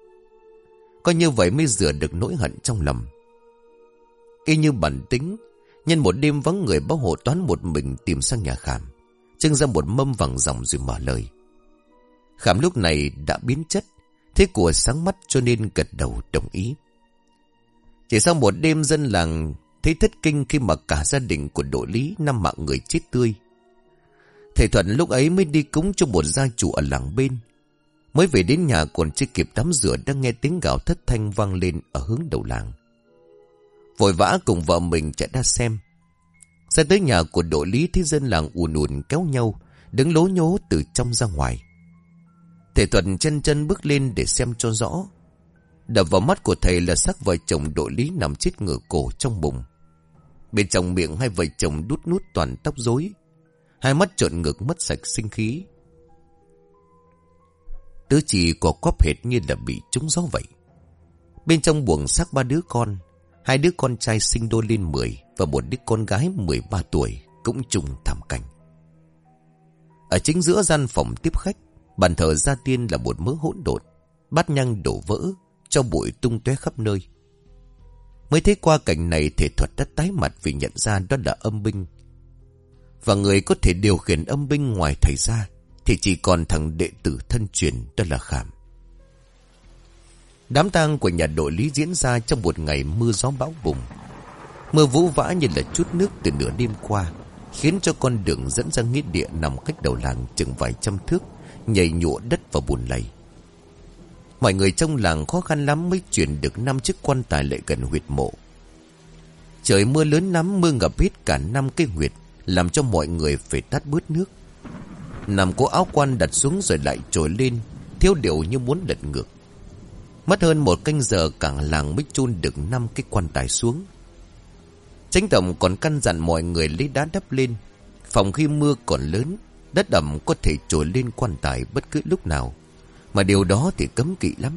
S1: Có như vậy mới rửa được nỗi hận trong lòng. Y như bản tính, nhân một đêm vắng người báo hộ toán một mình tìm sang nhà khảm. Trưng ra một mâm vàng dòng rồi mở lời. Khảm lúc này đã biến chất, thế của sáng mắt cho nên gật đầu đồng ý. Chỉ sau một đêm dân làng thấy thất kinh khi mà cả gia đình của đội lý năm mạng người chết tươi. Thầy Thuận lúc ấy mới đi cúng cho một gia chủ ở làng bên. Mới về đến nhà còn chưa kịp tắm rửa đang nghe tiếng gạo thất thanh vang lên ở hướng đầu làng. Vội vã cùng vợ mình chạy ra xem. Ra tới nhà của đội lý thấy dân làng ùn ùn kéo nhau, đứng lố nhố từ trong ra ngoài. Thầy Thuận chân chân bước lên để xem cho rõ. Đập vào mắt của thầy là xác vợ chồng đội lý nằm chết ngửa cổ trong bụng. Bên trong miệng hai vợ chồng đút nút toàn tóc rối, Hai mắt trộn ngực mất sạch sinh khí. Tứ chỉ của quắp hệt như là bị trúng gió vậy. Bên trong buồng xác ba đứa con, Hai đứa con trai sinh đôi lên 10 Và một đứa con gái 13 tuổi Cũng trùng thảm cảnh Ở chính giữa gian phòng tiếp khách Bàn thờ gia tiên là một mớ hỗn độn Bát nhang đổ vỡ Cho bụi tung tóe khắp nơi Mới thấy qua cảnh này Thể thuật đã tái mặt vì nhận ra đó là âm binh và người có thể điều khiển âm binh ngoài thầy ra Thì chỉ còn thằng đệ tử thân truyền Đó là Khảm Đám tang của nhà đội lý diễn ra trong một ngày mưa gió bão bùng. Mưa vũ vã như là chút nước từ nửa đêm qua, khiến cho con đường dẫn ra nghĩa địa nằm cách đầu làng chừng vài trăm thước, nhảy nhụa đất và bùn lầy. Mọi người trong làng khó khăn lắm mới chuyển được năm chiếc quan tài lại gần huyệt mộ. Trời mưa lớn lắm mưa ngập hết cả năm cái huyệt, làm cho mọi người phải tắt bớt nước. Nằm cố áo quan đặt xuống rồi lại trồi lên, thiếu điệu như muốn lật ngược. Mất hơn một canh giờ cả làng mới chôn được năm cái quan tài xuống. Tránh tổng còn căn dặn mọi người lấy đá đắp lên. Phòng khi mưa còn lớn, đất ẩm có thể trồi lên quan tài bất cứ lúc nào. Mà điều đó thì cấm kỵ lắm.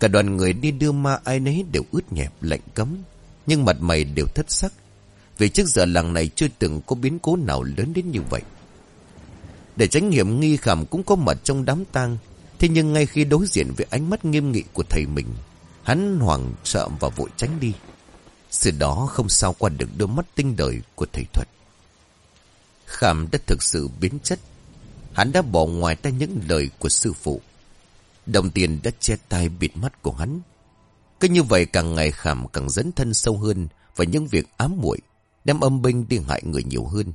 S1: Cả đoàn người đi đưa ma ai nấy đều ướt nhẹp lạnh cấm. Nhưng mặt mày đều thất sắc. Vì trước giờ làng này chưa từng có biến cố nào lớn đến như vậy. Để tránh hiểm nghi khảm cũng có mặt trong đám tang Thế nhưng ngay khi đối diện với ánh mắt nghiêm nghị của thầy mình, hắn hoảng sợ và vội tránh đi. Sự đó không sao qua được đôi mắt tinh đời của thầy thuật. Khảm đã thực sự biến chất. Hắn đã bỏ ngoài tay những lời của sư phụ. Đồng tiền đã che tai bịt mắt của hắn. Cứ như vậy càng ngày Khảm càng dấn thân sâu hơn vào những việc ám muội đem âm binh đi hại người nhiều hơn.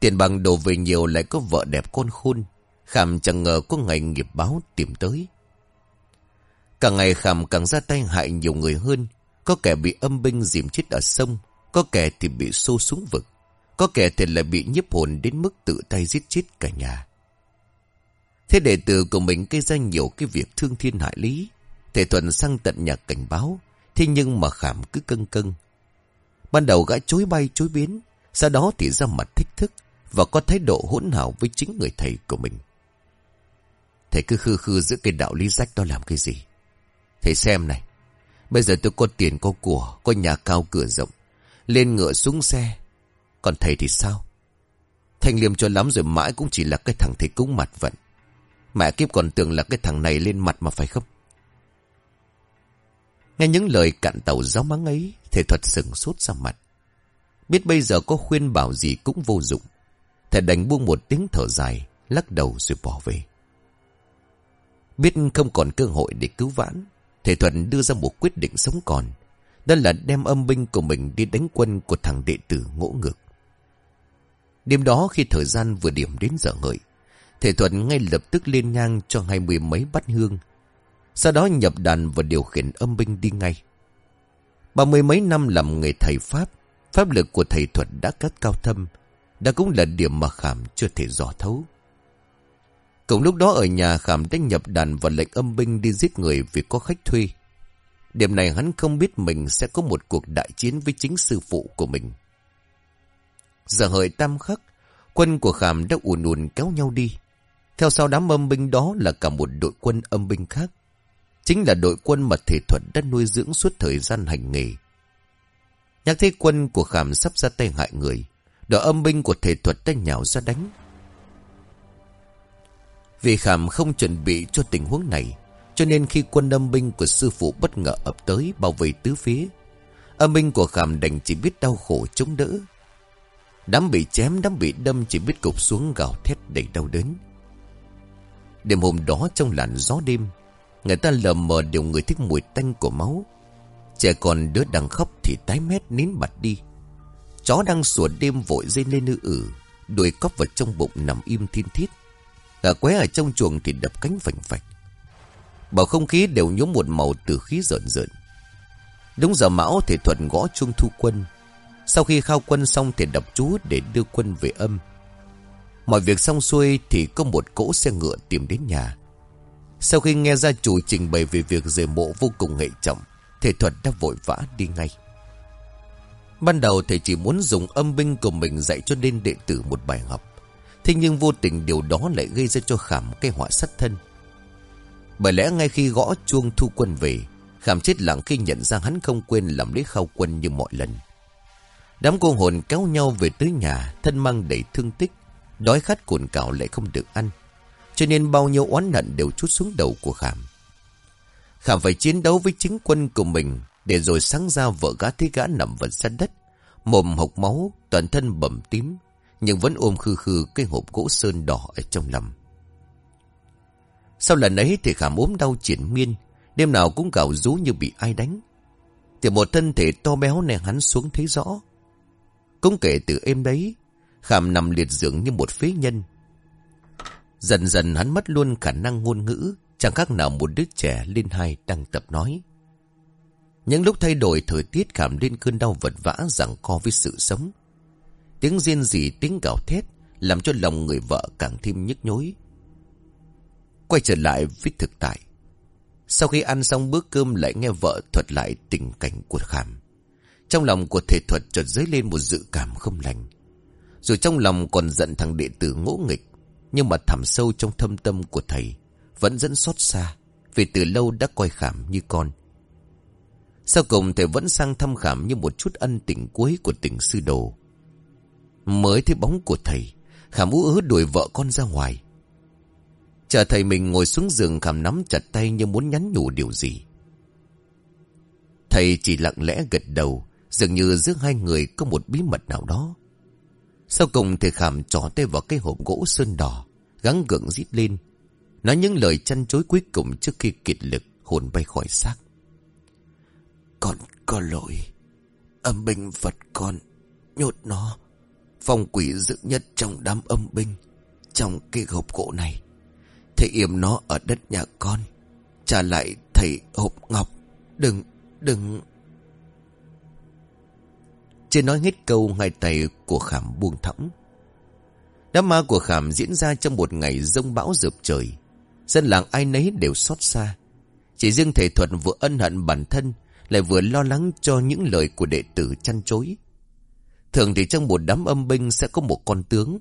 S1: Tiền bằng đổ về nhiều lại có vợ đẹp con khôn. Khảm chẳng ngờ có ngày nghiệp báo tìm tới. Càng ngày Khảm càng ra tay hại nhiều người hơn. Có kẻ bị âm binh dìm chết ở sông. Có kẻ thì bị xô xuống vực. Có kẻ thì lại bị nhiếp hồn đến mức tự tay giết chết cả nhà. Thế đệ tử của mình gây ra nhiều cái việc thương thiên hại lý. Thể thuần sang tận nhà cảnh báo. Thế nhưng mà Khảm cứ cân cân. Ban đầu gã chối bay chối biến. Sau đó thì ra mặt thích thức. Và có thái độ hỗn hào với chính người thầy của mình. Thầy cứ khư khư giữa cái đạo lý rách đó làm cái gì Thầy xem này, Bây giờ tôi có tiền, có của, Có nhà cao cửa rộng, Lên ngựa xuống xe Còn thầy thì sao thanh liêm cho lắm rồi mãi cũng chỉ là cái thằng thầy cúng mặt vận Mẹ kiếp còn tưởng là cái thằng này lên mặt mà phải không Nghe những lời cạn tàu giáo mắng ấy Thầy thuật sừng sốt ra mặt Biết bây giờ có khuyên bảo gì cũng vô dụng Thầy đánh buông một tiếng thở dài Lắc đầu rồi bỏ về Biết không còn cơ hội để cứu vãn, Thể Thuận đưa ra một quyết định sống còn. Đó là đem âm binh của mình đi đánh quân của thằng đệ tử ngỗ ngược. Đêm đó khi thời gian vừa điểm đến giờ ngợi, Thể Thuận ngay lập tức lên nhang cho hai mươi mấy bát hương. Sau đó nhập đàn và điều khiển âm binh đi ngay. Ba mươi mấy năm làm nghề thầy Pháp, pháp lực của thầy Thuật đã cất cao thâm, đã cũng là điểm mà Khảm chưa thể dò thấu. Cùng lúc đó ở nhà Khảm đã nhập đàn và lệnh âm binh đi giết người vì có khách thuê. Điểm này hắn không biết mình sẽ có một cuộc đại chiến với chính sư phụ của mình. Giờ hợi tam khắc, quân của Khảm đã ùn ùn kéo nhau đi. Theo sau đám âm binh đó là cả một đội quân âm binh khác. Chính là đội quân mà thể thuật đã nuôi dưỡng suốt thời gian hành nghề. nhạc thấy quân của Khảm sắp ra tay hại người. Đội âm binh của thể thuật đã nhào ra đánh. Vì Khảm không chuẩn bị cho tình huống này, Cho nên khi quân âm binh của sư phụ bất ngờ ập tới bao vây tứ phía, Âm binh của Khảm đành chỉ biết đau khổ chống đỡ Đám bị chém, đám bị đâm chỉ biết cục xuống gào thét đầy đau đớn Đêm hôm đó trong làn gió đêm Người ta lờ mờ đều người thích mùi tanh của máu Trẻ còn đứa đang khóc thì tái mét nín bặt đi Chó đang sủa đêm vội dây lên nữ ử, Đuổi cóc vào trong bụng nằm im thiên thiết Gà qué ở trong chuồng thì đập cánh phành phạch. Bầu không khí đều nhốm một màu từ khí rợn rợn. Đúng giờ mão thì thuận gõ chuông thu quân. Sau khi khao quân xong thì đập chú để đưa quân về âm. Mọi việc xong xuôi thì có một cỗ xe ngựa tìm đến nhà. Sau khi nghe gia chủ trình bày về việc rời mộ vô cùng hệ trọng, thầy thuật đã vội vã đi ngay. Ban đầu thầy chỉ muốn dùng âm binh của mình dạy cho nên đệ tử một bài học. Thế nhưng vô tình điều đó lại gây ra cho Khảm cái họa sát thân. Bởi lẽ ngay khi gõ chuông thu quân về, Khảm chết lặng khi nhận ra hắn không quên làm lễ khao quân như mọi lần. Đám cô hồn kéo nhau về tới nhà, thân mang đầy thương tích, đói khát cuồn cào lại không được ăn. Cho nên bao nhiêu oán hận đều chút xuống đầu của Khảm. Khảm phải chiến đấu với chính quân của mình, để rồi sáng ra vợ gã thấy gã nằm vật sát đất, mồm hộc máu, toàn thân bầm tím, nhưng vẫn ôm khư khư cái hộp gỗ sơn đỏ ở trong lòng. Sau lần ấy thì Khảm ốm đau triển miên, đêm nào cũng gào rú như bị ai đánh. Thì một thân thể to béo này hắn xuống thấy rõ. Cũng kể từ êm đấy, Khảm nằm liệt dưỡng như một phế nhân. Dần dần hắn mất luôn khả năng ngôn ngữ, chẳng khác nào một đứa trẻ lên hai đang tập nói. Những lúc thay đổi thời tiết cảm lên cơn đau vật vã rằng co với sự sống. Tiếng riêng gì tiếng gào thét, làm cho lòng người vợ càng thêm nhức nhối. Quay trở lại với thực tại. Sau khi ăn xong bữa cơm lại nghe vợ thuật lại tình cảnh của Khảm. Trong lòng của thể thuật chợt dấy lên một dự cảm không lành. Rồi trong lòng còn giận thằng đệ tử ngỗ nghịch. Nhưng mà thẳm sâu trong thâm tâm của thầy vẫn dẫn xót xa. Vì từ lâu đã coi Khảm như con. Sau cùng thầy vẫn sang thăm Khảm như một chút ân tình cuối của tình sư đồ. Mới thấy bóng của thầy, Khảm ú ớ đuổi vợ con ra ngoài. Chờ thầy mình ngồi xuống giường Khảm nắm chặt tay như muốn nhắn nhủ điều gì. Thầy chỉ lặng lẽ gật đầu, dường như giữa hai người có một bí mật nào đó. Sau cùng thì Khảm trỏ tay vào cái hộp gỗ sơn đỏ, gắng gượng rít lên. Nói những lời chăn chối cuối cùng trước khi kiệt lực hồn bay khỏi xác. Con có lỗi. Âm binh phật con. Nhốt nó. Phong quỷ dự nhất trong đám âm binh. Trong cái hộp gỗ này. Thầy yểm nó ở đất nhà con. Trả lại thầy hộp ngọc. Đừng, đừng... Chưa nói hết câu hai tay của Khảm buông thõng. Đám ma của Khảm diễn ra trong một ngày rông bão dợp trời. Dân làng ai nấy đều xót xa. Chỉ riêng thầy Thuận vừa ân hận bản thân lại vừa lo lắng cho những lời của đệ tử chăn chối. Thường thì trong một đám âm binh sẽ có một con tướng.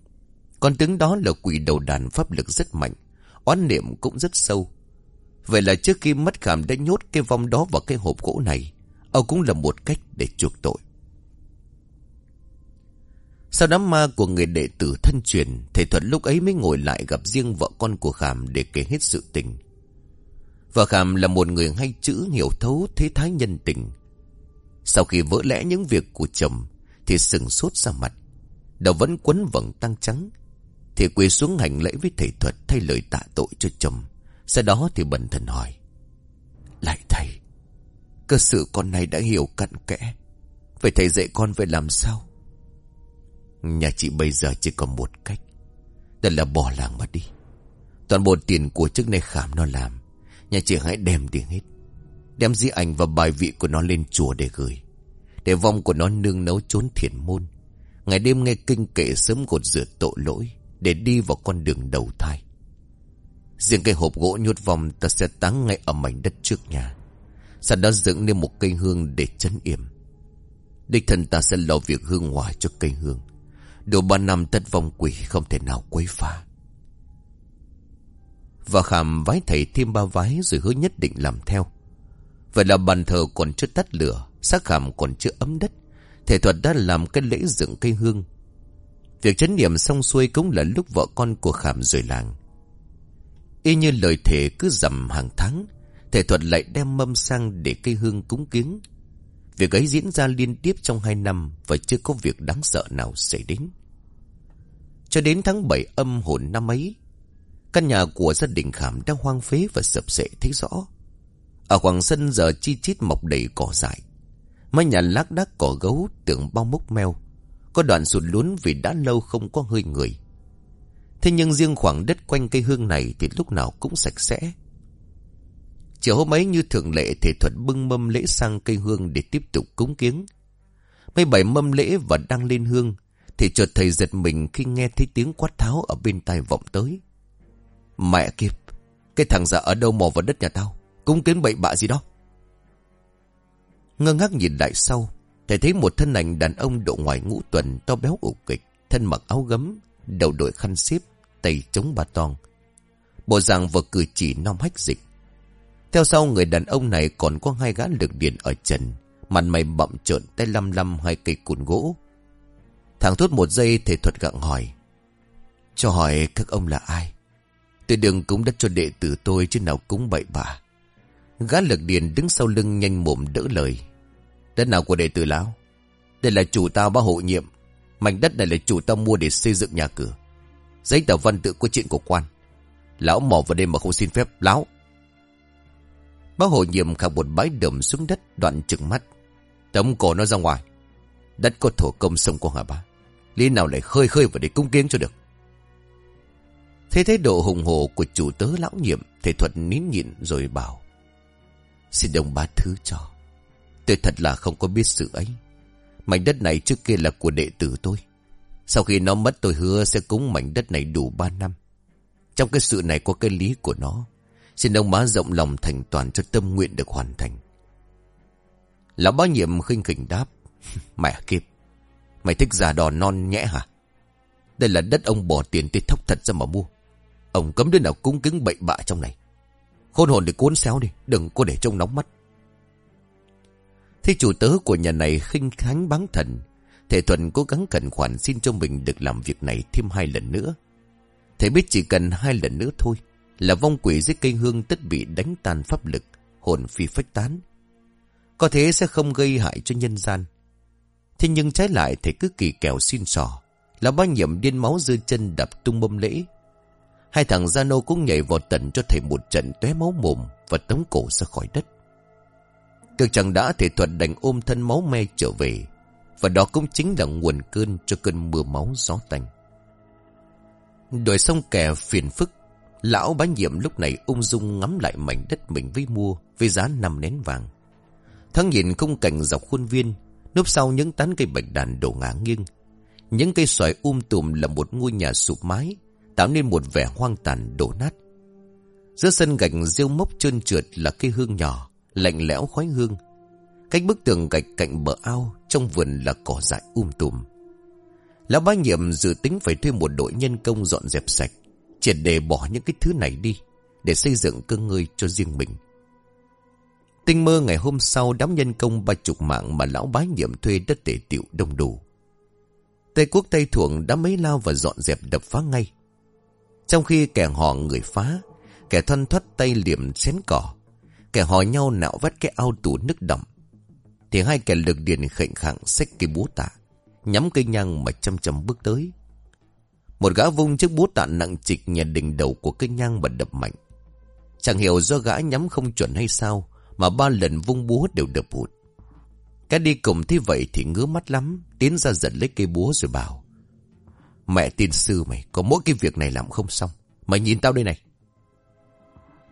S1: Con tướng đó là quỷ đầu đàn pháp lực rất mạnh, oán niệm cũng rất sâu. Vậy là trước khi mất khảm đã nhốt cái vong đó vào cái hộp gỗ này, ông cũng là một cách để chuộc tội. Sau đám ma của người đệ tử thân truyền, thầy Thuật lúc ấy mới ngồi lại gặp riêng vợ con của Khảm để kể hết sự tình. Vợ Khảm là một người hay chữ hiểu thấu thế thái nhân tình. Sau khi vỡ lẽ những việc của chồng thì sừng sốt ra mặt. Đầu vẫn quấn vầng tăng trắng. Thì quỳ xuống hành lễ với thầy thuật thay lời tạ tội cho chồng. Sau đó thì bần thần hỏi. Lại thầy, cơ sự con này đã hiểu cặn kẽ. Vậy thầy dạy con phải làm sao? Nhà chị bây giờ chỉ còn một cách. Đó là bỏ làng mà đi. Toàn bộ tiền của trước này khảm nó làm. Nhà chị hãy đem đi hết. Đem di ảnh và bài vị của nó lên chùa để gửi. Để vong của nó nương nấu trốn thiền môn. Ngày đêm nghe kinh kệ sớm gột rửa tội lỗi. Để đi vào con đường đầu thai. Riêng cây hộp gỗ nhốt vòng ta sẽ táng ngay ở mảnh đất trước nhà. Sau đó dựng nên một cây hương để chấn yểm. Đích thân ta sẽ lo việc hương hòa cho cây hương. Đủ ba năm tất vong quỷ không thể nào quấy phá. Và khảm vái thầy thêm ba vái rồi hứa nhất định làm theo. Vậy là bàn thờ còn chưa tắt lửa, xác khảm còn chưa ấm đất. Thể thuật đã làm cái lễ dựng cây hương. Việc chấn niệm xong xuôi cũng là lúc vợ con của khảm rời làng. Y như lời thề cứ dầm hàng tháng, thể thuật lại đem mâm sang để cây hương cúng kiến. Việc ấy diễn ra liên tiếp trong hai năm và chưa có việc đáng sợ nào xảy đến. Cho đến tháng 7 âm hồn năm ấy, Căn nhà của gia đình Khảm đang hoang phế và sập sệ thấy rõ. Ở khoảng sân giờ chi chít mọc đầy cỏ dại. Mái nhà lác đác cỏ gấu tưởng bao mốc meo. Có đoạn sụt lún vì đã lâu không có hơi người. Thế nhưng riêng khoảng đất quanh cây hương này thì lúc nào cũng sạch sẽ. Chiều hôm ấy như thường lệ thể thuật bưng mâm lễ sang cây hương để tiếp tục cúng kiếng. Mấy bảy mâm lễ và đang lên hương thì chợt thầy giật mình khi nghe thấy tiếng quát tháo ở bên tai vọng tới. Mẹ kiếp, cái thằng già ở đâu mò vào đất nhà tao, cung kiến bậy bạ gì đó. Ngơ ngác nhìn lại sau, thầy thấy một thân ảnh đàn ông độ ngoài ngũ tuần to béo ủ kịch, thân mặc áo gấm, đầu đội khăn xếp, tay chống ba tong. Bộ dạng vừa cử chỉ non hách dịch. Theo sau người đàn ông này còn có hai gã lực điện ở trần. Mặt mày bậm trợn tay lăm lăm hai cây cùn gỗ. Thằng thốt một giây thể thuật gặng hỏi. Cho hỏi các ông là ai? Tôi đừng cúng đất cho đệ tử tôi chứ nào cúng bậy bạ. Gã lực điền đứng sau lưng nhanh mồm đỡ lời. Đất nào của đệ tử lão? Đây là chủ tao bá hộ nhiệm. Mảnh đất này là chủ tao mua để xây dựng nhà cửa. Giấy tờ văn tự có chuyện của quan. Lão mò vào đêm mà không xin phép. Lão! Bá hộ nhiệm khạc một bãi đầm xuống đất, đoạn trừng mắt. Tấm cổ nó ra ngoài. Đất có thổ công sông của hà bá. Lý nào lại khơi khơi vào để cung kiến cho được. Thế thái độ hùng hồ của chủ tớ lão nhiệm, thể thuật nín nhịn rồi bảo. Xin đồng bá thứ cho. Tôi thật là không có biết sự ấy. Mảnh đất này trước kia là của đệ tử tôi. Sau khi nó mất tôi hứa sẽ cúng mảnh đất này đủ ba năm. Trong cái sự này có cái lý của nó. Xin ông bá rộng lòng thành toàn cho tâm nguyện được hoàn thành. Lão bá nhiệm khinh khỉnh đáp. Mẹ kịp. Mày thích già đò non nhẽ hả? Đây là đất ông bỏ tiền tới thóc thật ra mà mua. Ông cấm đứa nào cúng kính bệnh bạ trong này. Khôn hồn để cuốn xéo đi, đừng có để trông nóng mắt. Thế chủ tớ của nhà này khinh khánh bán thần. Thể thuần cố gắng cẩn khoản xin cho mình được làm việc này thêm hai lần nữa. Thầy biết chỉ cần hai lần nữa thôi là vong quỷ dưới cây hương tất bị đánh tan pháp lực, hồn phi phách tán. Có thế sẽ không gây hại cho nhân gian. Thế nhưng trái lại thầy cứ kỳ kèo xin sò, là ba nhiệm điên máu dư chân đập tung mâm lễ. Hai thằng Gia Nô cũng nhảy vào tận cho thầy một trận tóe máu mồm và tống cổ ra khỏi đất. Cực chẳng đã thể thuật đành ôm thân máu me trở về, và đó cũng chính là nguồn cơn cho cơn mưa máu gió tanh. Đổi xong kẻ phiền phức, lão bá nhiệm lúc này ung dung ngắm lại mảnh đất mình với mua với giá 5 nén vàng. Thắng nhìn không cảnh dọc khuôn viên, núp sau những tán cây bạch đàn đổ ngã nghiêng. Những cây xoài um tùm là một ngôi nhà sụp mái, tạo nên một vẻ hoang tàn đổ nát. Giữa sân gạch rêu mốc trơn trượt là cây hương nhỏ, lạnh lẽo khói hương. Cách bức tường gạch cạnh bờ ao, trong vườn là cỏ dại um tùm. Lão bá nhiệm dự tính phải thuê một đội nhân công dọn dẹp sạch, triệt để bỏ những cái thứ này đi, để xây dựng cơ ngơi cho riêng mình. Tinh mơ ngày hôm sau đám nhân công ba chục mạng mà lão bái nhiệm thuê đất tể tiệu đông đủ. Tây quốc Tây Thuận đã mấy lao và dọn dẹp đập phá ngay. Trong khi kẻ họ người phá, kẻ thân thoát tay liềm xén cỏ, kẻ họ nhau nạo vắt cái ao tủ nước đậm, thì hai kẻ lực điền khệnh khẳng xách cái búa tạ, nhắm cây nhang mà chăm chăm bước tới. Một gã vung chiếc búa tạ nặng trịch nhà đỉnh đầu của cây nhang và đập mạnh. Chẳng hiểu do gã nhắm không chuẩn hay sao, mà ba lần vung búa đều đập hụt. Cái đi cùng thế vậy thì ngứa mắt lắm, tiến ra giật lấy cây búa rồi bảo. Mẹ tin sư mày, có mỗi cái việc này làm không xong. Mày nhìn tao đây này.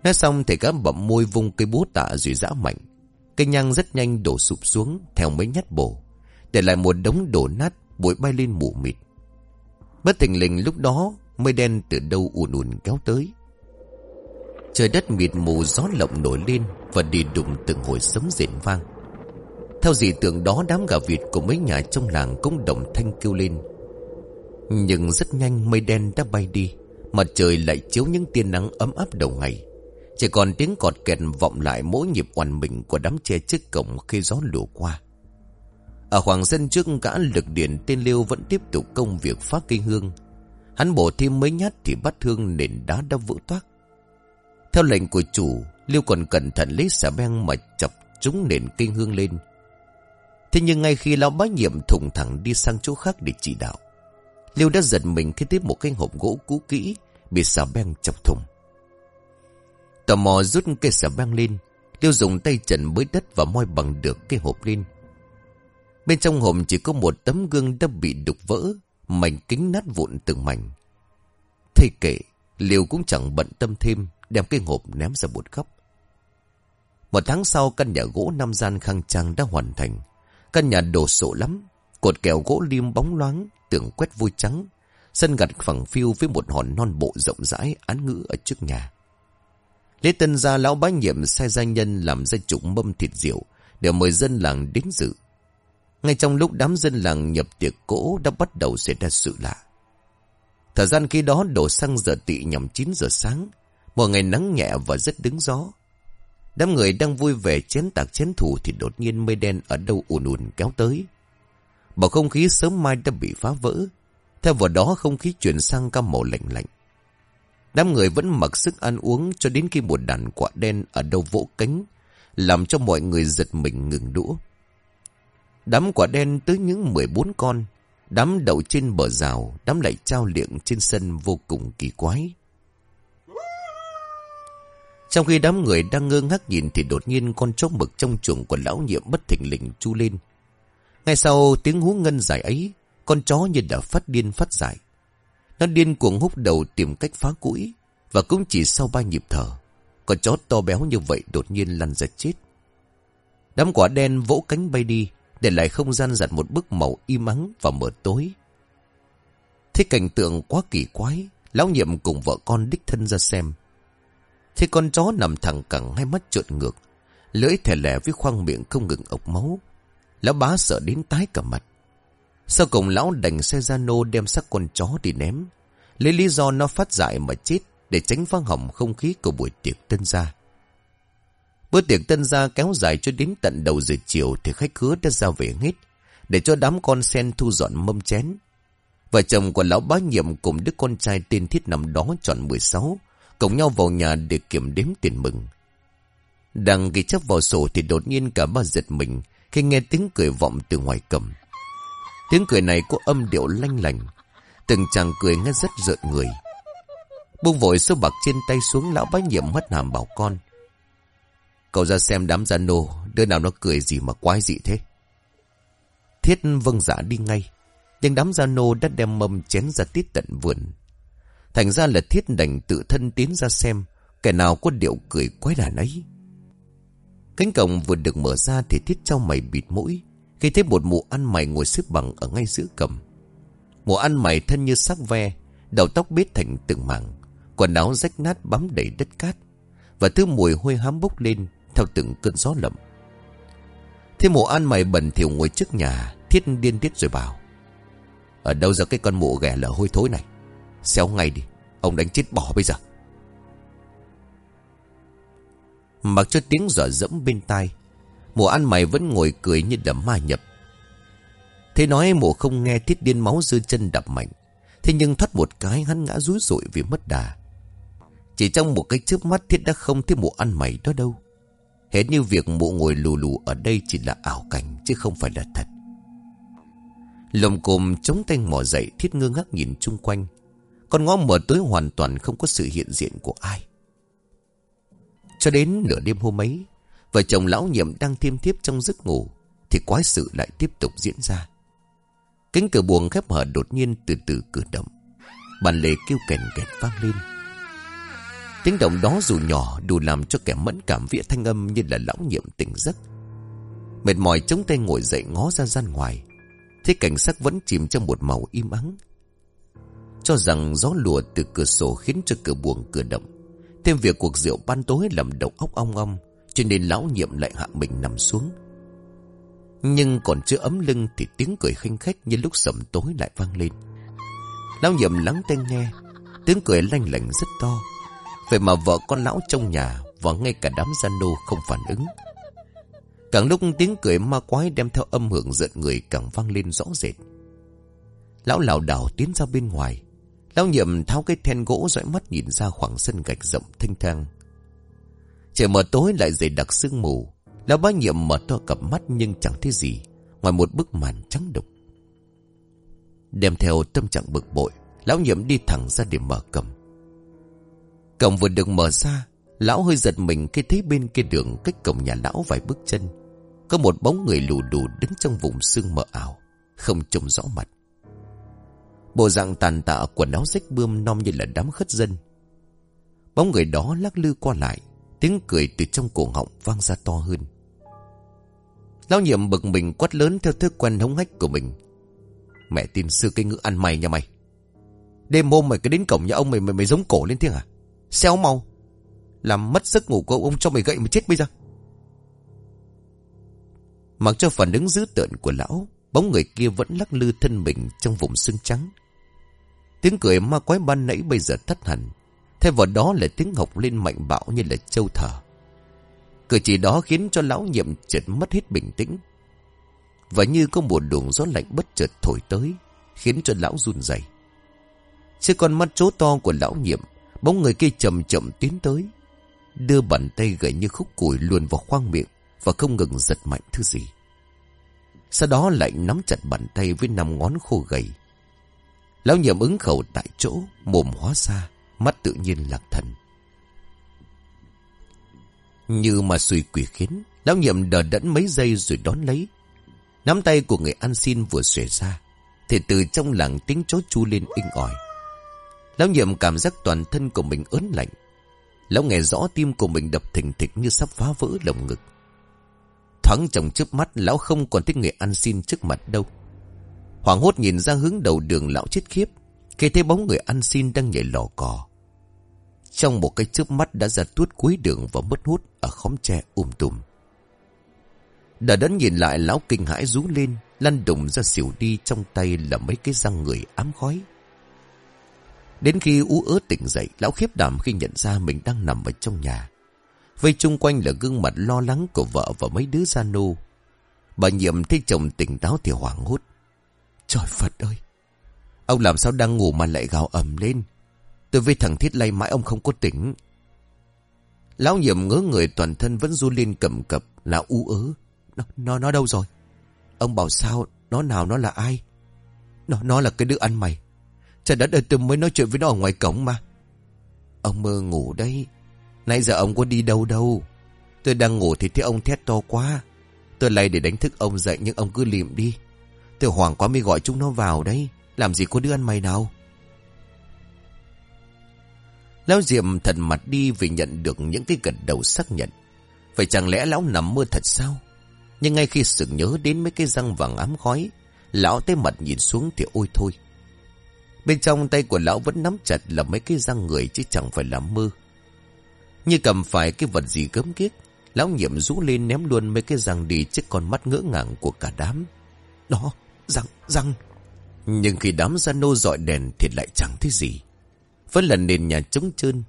S1: Nói xong thì cá bậm môi vung cây búa tạ rồi giã mạnh. Cây nhang rất nhanh đổ sụp xuống theo mấy nhát bổ. Để lại một đống đổ nát, bụi bay lên mù mịt. Bất thình lình lúc đó, mây đen từ đâu ùn ùn kéo tới. Trời đất mịt mù gió lộng nổi lên và đi đụng từng hồi sấm rền vang. Theo dị tượng đó đám gà vịt của mấy nhà trong làng cũng đồng thanh kêu lên. Nhưng rất nhanh mây đen đã bay đi, mặt trời lại chiếu những tia nắng ấm áp đầu ngày. Chỉ còn tiếng cọt kẹt vọng lại mỗi nhịp oằn mình của đám tre trước cổng khi gió lùa qua. Ở khoảng sân trước gã lực điện tên Liêu vẫn tiếp tục công việc phá cây hương. Hắn bổ thêm mấy nhát thì bắt hương nền đá đã vỡ toác theo lệnh của chủ, Liêu còn cẩn thận lấy xà beng mà chọc trúng nền kinh hương lên. Thế nhưng ngay khi lão bá nhiệm thùng thẳng đi sang chỗ khác để chỉ đạo, Liêu đã giật mình khi tiếp một cái hộp gỗ cũ kỹ bị xà beng chọc thùng. Tò mò rút cây xà beng lên, Liêu dùng tay trần bới đất và moi bằng được cái hộp lên. Bên trong hộp chỉ có một tấm gương đã bị đục vỡ, mảnh kính nát vụn từng mảnh. Thầy kể, Liêu cũng chẳng bận tâm thêm, đem cái hộp ném ra một góc. Một tháng sau căn nhà gỗ năm gian khang trang đã hoàn thành. Căn nhà đồ sộ lắm, cột kèo gỗ liêm bóng loáng, tường quét vôi trắng, sân gạch phẳng phiu với một hòn non bộ rộng rãi án ngữ ở trước nhà. Lễ tân gia lão bá nhiệm sai gia nhân làm ra trụng mâm thịt rượu để mời dân làng đến dự. Ngay trong lúc đám dân làng nhập tiệc cỗ đã bắt đầu xảy ra sự lạ. Thời gian khi đó đổ xăng giờ tị nhằm 9 giờ sáng, một ngày nắng nhẹ và rất đứng gió. Đám người đang vui vẻ chén tạc chén thủ thì đột nhiên mây đen ở đâu ùn ùn kéo tới. Bầu không khí sớm mai đã bị phá vỡ. Theo vào đó không khí chuyển sang cam màu lạnh lạnh. Đám người vẫn mặc sức ăn uống cho đến khi một đàn quạ đen ở đâu vỗ cánh, làm cho mọi người giật mình ngừng đũa. Đám quả đen tới những 14 con, đám đậu trên bờ rào, đám lại trao liệng trên sân vô cùng kỳ quái. Trong khi đám người đang ngơ ngác nhìn thì đột nhiên con chó mực trong chuồng của lão nhiệm bất thình lình chu lên. Ngay sau tiếng hú ngân dài ấy, con chó như đã phát điên phát giải. Nó điên cuồng húc đầu tìm cách phá củi, và cũng chỉ sau ba nhịp thở, con chó to béo như vậy đột nhiên lăn ra chết. Đám quả đen vỗ cánh bay đi, để lại không gian giặt một bức màu im ắng và mờ tối. Thế cảnh tượng quá kỳ quái, lão nhiệm cùng vợ con đích thân ra xem thì con chó nằm thẳng cẳng hai mắt trợn ngược, lưỡi thẻ lẻ với khoang miệng không ngừng ọc máu. Lão bá sợ đến tái cả mặt. Sau cùng lão đành xe ra nô đem xác con chó đi ném. Lấy lý do nó phát dại mà chết để tránh vang hỏng không khí của buổi tiệc tân gia. Bữa tiệc tân gia kéo dài cho đến tận đầu giờ chiều thì khách khứa đã ra về hết, để cho đám con sen thu dọn mâm chén. Vợ chồng của lão bá nhiệm cùng đứa con trai tên thiết năm đó tròn 16, cùng nhau vào nhà để kiểm đếm tiền mừng. Đang ghi chấp vào sổ thì đột nhiên cả ba giật mình khi nghe tiếng cười vọng từ ngoài cầm. Tiếng cười này có âm điệu lanh lành, từng chàng cười nghe rất rợn người. Buông vội số bạc trên tay xuống lão bá nhiệm mất hàm bảo con. Cậu ra xem đám gia nô, đứa nào nó cười gì mà quái dị thế. Thiết vâng giả đi ngay, nhưng đám gia nô đã đem mâm chén ra tít tận vườn. Thành ra là thiết đành tự thân tiến ra xem, kẻ nào có điệu cười quái đàn ấy. Cánh cổng vừa được mở ra thì thiết trao mày bịt mũi, khi thấy một mụ ăn mày ngồi xếp bằng ở ngay giữa cầm. Mụ ăn mày thân như sắc ve, đầu tóc bết thành từng mảng, quần áo rách nát bám đầy đất cát, và thứ mùi hôi hám bốc lên theo từng cơn gió lầm Thế mụ ăn mày bẩn thỉu ngồi trước nhà, thiết điên tiết rồi bảo. Ở đâu ra cái con mụ ghẻ lở hôi thối này? Xéo ngay đi, ông đánh chết bỏ bây giờ. Mặc cho tiếng giỏ dẫm bên tai, mụ ăn mày vẫn ngồi cười như đấm ma nhập. Thế nói mụ không nghe thiết điên máu dư chân đập mạnh. Thế nhưng thoát một cái hắn ngã rúi rụi vì mất đà. Chỉ trong một cái chớp mắt thiết đã không thấy mụ ăn mày đó đâu. Hết như việc mụ ngồi lù lù ở đây chỉ là ảo cảnh chứ không phải là thật. Lồng cồm chống tay mò dậy thiết ngơ ngác nhìn chung quanh. Con ngõ mở tối hoàn toàn không có sự hiện diện của ai. Cho đến nửa đêm hôm ấy, vợ chồng lão nhiệm đang thiêm thiếp trong giấc ngủ, thì quái sự lại tiếp tục diễn ra. Cánh cửa buồng khép hở đột nhiên từ từ cử động. Bàn lề kêu kèn kẹt vang lên. Tiếng động đó dù nhỏ đủ làm cho kẻ mẫn cảm vĩa thanh âm như là lão nhiệm tỉnh giấc. Mệt mỏi chống tay ngồi dậy ngó ra gian ngoài. Thế cảnh sắc vẫn chìm trong một màu im ắng. Cho rằng gió lùa từ cửa sổ khiến cho cửa buồng cửa động. Thêm việc cuộc rượu ban tối làm đầu óc ong ong, cho nên lão nhiệm lại hạ mình nằm xuống. Nhưng còn chưa ấm lưng thì tiếng cười khinh khách như lúc sầm tối lại vang lên. Lão nhiệm lắng tai nghe, tiếng cười lanh lành rất to. Vậy mà vợ con lão trong nhà và ngay cả đám gian nô không phản ứng. Càng lúc tiếng cười ma quái đem theo âm hưởng giận người càng vang lên rõ rệt. Lão lảo đảo tiến ra bên ngoài. Lão nhiệm tháo cái then gỗ dõi mắt nhìn ra khoảng sân gạch rộng thanh thang. Trời mờ tối lại dày đặc sương mù. Lão bá nhiệm mở to cặp mắt nhưng chẳng thấy gì. Ngoài một bức màn trắng đục. Đem theo tâm trạng bực bội. Lão nhiệm đi thẳng ra để mở cầm. Cổng vừa được mở ra, lão hơi giật mình khi thấy bên kia đường cách cổng nhà lão vài bước chân. Có một bóng người lù đù đứng trong vùng sương mờ ảo, không trông rõ mặt. Bộ dạng tàn tạ quần áo rách bươm non như là đám khất dân. Bóng người đó lắc lư qua lại, tiếng cười từ trong cổ họng vang ra to hơn. Lão nhiệm bực mình quát lớn theo thói quen hống hách của mình. Mẹ tin sư cái ngữ ăn mày nha mày. Đêm hôm mày cứ đến cổng nhà ông mày mày, mày giống cổ lên tiếng à? Xéo mau Làm mất giấc ngủ của ông cho mày gậy mà chết bây giờ Mặc cho phản ứng dữ tợn của lão Bóng người kia vẫn lắc lư thân mình Trong vùng xương trắng Tiếng cười ma quái ban nãy bây giờ thất hẳn Thay vào đó là tiếng học lên mạnh bạo như là châu thở Cử chỉ đó khiến cho lão nhiệm chợt mất hết bình tĩnh. Và như có một luồng gió lạnh bất chợt thổi tới, khiến cho lão run rẩy. Trước con mắt chố to của lão nhiệm, bóng người kia chậm chậm tiến tới. Đưa bàn tay gầy như khúc củi luồn vào khoang miệng và không ngừng giật mạnh thứ gì. Sau đó lại nắm chặt bàn tay với năm ngón khô gầy. Lão nhậm ứng khẩu tại chỗ, mồm hóa ra, mắt tự nhiên lạc thần. Như mà suy quỷ khiến, lão nhậm đờ đẫn mấy giây rồi đón lấy. Nắm tay của người ăn xin vừa xuề ra, thì từ trong làng tiếng chó chu lên inh ỏi. Lão nhậm cảm giác toàn thân của mình ớn lạnh. Lão nghe rõ tim của mình đập thình thịch như sắp phá vỡ lồng ngực. Thoáng trong trước mắt lão không còn thích người ăn xin trước mặt đâu. Hoàng hốt nhìn ra hướng đầu đường lão chết khiếp. Khi thấy bóng người ăn xin đang nhảy lò cò. Trong một cái chớp mắt đã ra tuốt cuối đường và mất hút ở khóm tre um tùm. đã đẫn nhìn lại lão kinh hãi rú lên, lăn đùng ra xỉu đi trong tay là mấy cái răng người ám khói. Đến khi ú ớ tỉnh dậy, lão khiếp đảm khi nhận ra mình đang nằm ở trong nhà. Vây chung quanh là gương mặt lo lắng của vợ và mấy đứa gia nô. Bà nhiệm thấy chồng tỉnh táo thì hoảng hốt. Trời Phật ơi! Ông làm sao đang ngủ mà lại gào ầm lên? Tôi với thằng Thiết lay mãi ông không có tỉnh. Lão nhiệm ngớ người toàn thân vẫn du lên cầm cập là u ớ. Nó, nó, nó đâu rồi? Ông bảo sao? Nó nào nó là ai? Nó, nó là cái đứa ăn mày. Trời đất ơi tôi mới nói chuyện với nó ở ngoài cổng mà. Ông mơ ngủ đấy. Nãy giờ ông có đi đâu đâu. Tôi đang ngủ thì thấy ông thét to quá. Tôi lay để đánh thức ông dậy nhưng ông cứ liệm đi. Tôi hoảng quá mới gọi chúng nó vào đấy. Làm gì có đứa ăn mày nào. Lão Diệm thật mặt đi vì nhận được những cái gật đầu xác nhận. Vậy chẳng lẽ lão nằm mơ thật sao? Nhưng ngay khi sự nhớ đến mấy cái răng vàng ám khói, lão tới mặt nhìn xuống thì ôi thôi. Bên trong tay của lão vẫn nắm chặt là mấy cái răng người chứ chẳng phải là mơ. Như cầm phải cái vật gì gớm ghiếc, lão nhiệm rũ lên ném luôn mấy cái răng đi trước con mắt ngỡ ngàng của cả đám. Đó, răng, răng. Nhưng khi đám gia nô dọi đèn thì lại chẳng thấy gì. Vẫn là nền nhà trống trơn.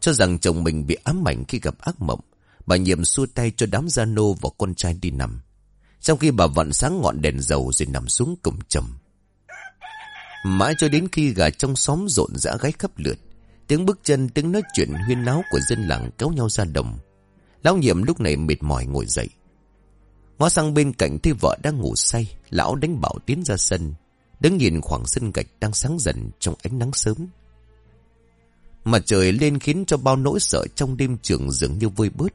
S1: Cho rằng chồng mình bị ám ảnh khi gặp ác mộng. Bà nhiệm xua tay cho đám gia nô và con trai đi nằm. Trong khi bà vặn sáng ngọn đèn dầu rồi nằm xuống cùng chồng. Mãi cho đến khi gà trong xóm rộn rã gáy khắp lượt. Tiếng bước chân, tiếng nói chuyện huyên náo của dân làng kéo nhau ra đồng. Lão nhiệm lúc này mệt mỏi ngồi dậy. Ngó sang bên cạnh thấy vợ đang ngủ say, lão đánh bảo tiến ra sân. Đứng nhìn khoảng sân gạch đang sáng dần trong ánh nắng sớm. Mặt trời lên khiến cho bao nỗi sợ trong đêm trường dường như vơi bớt.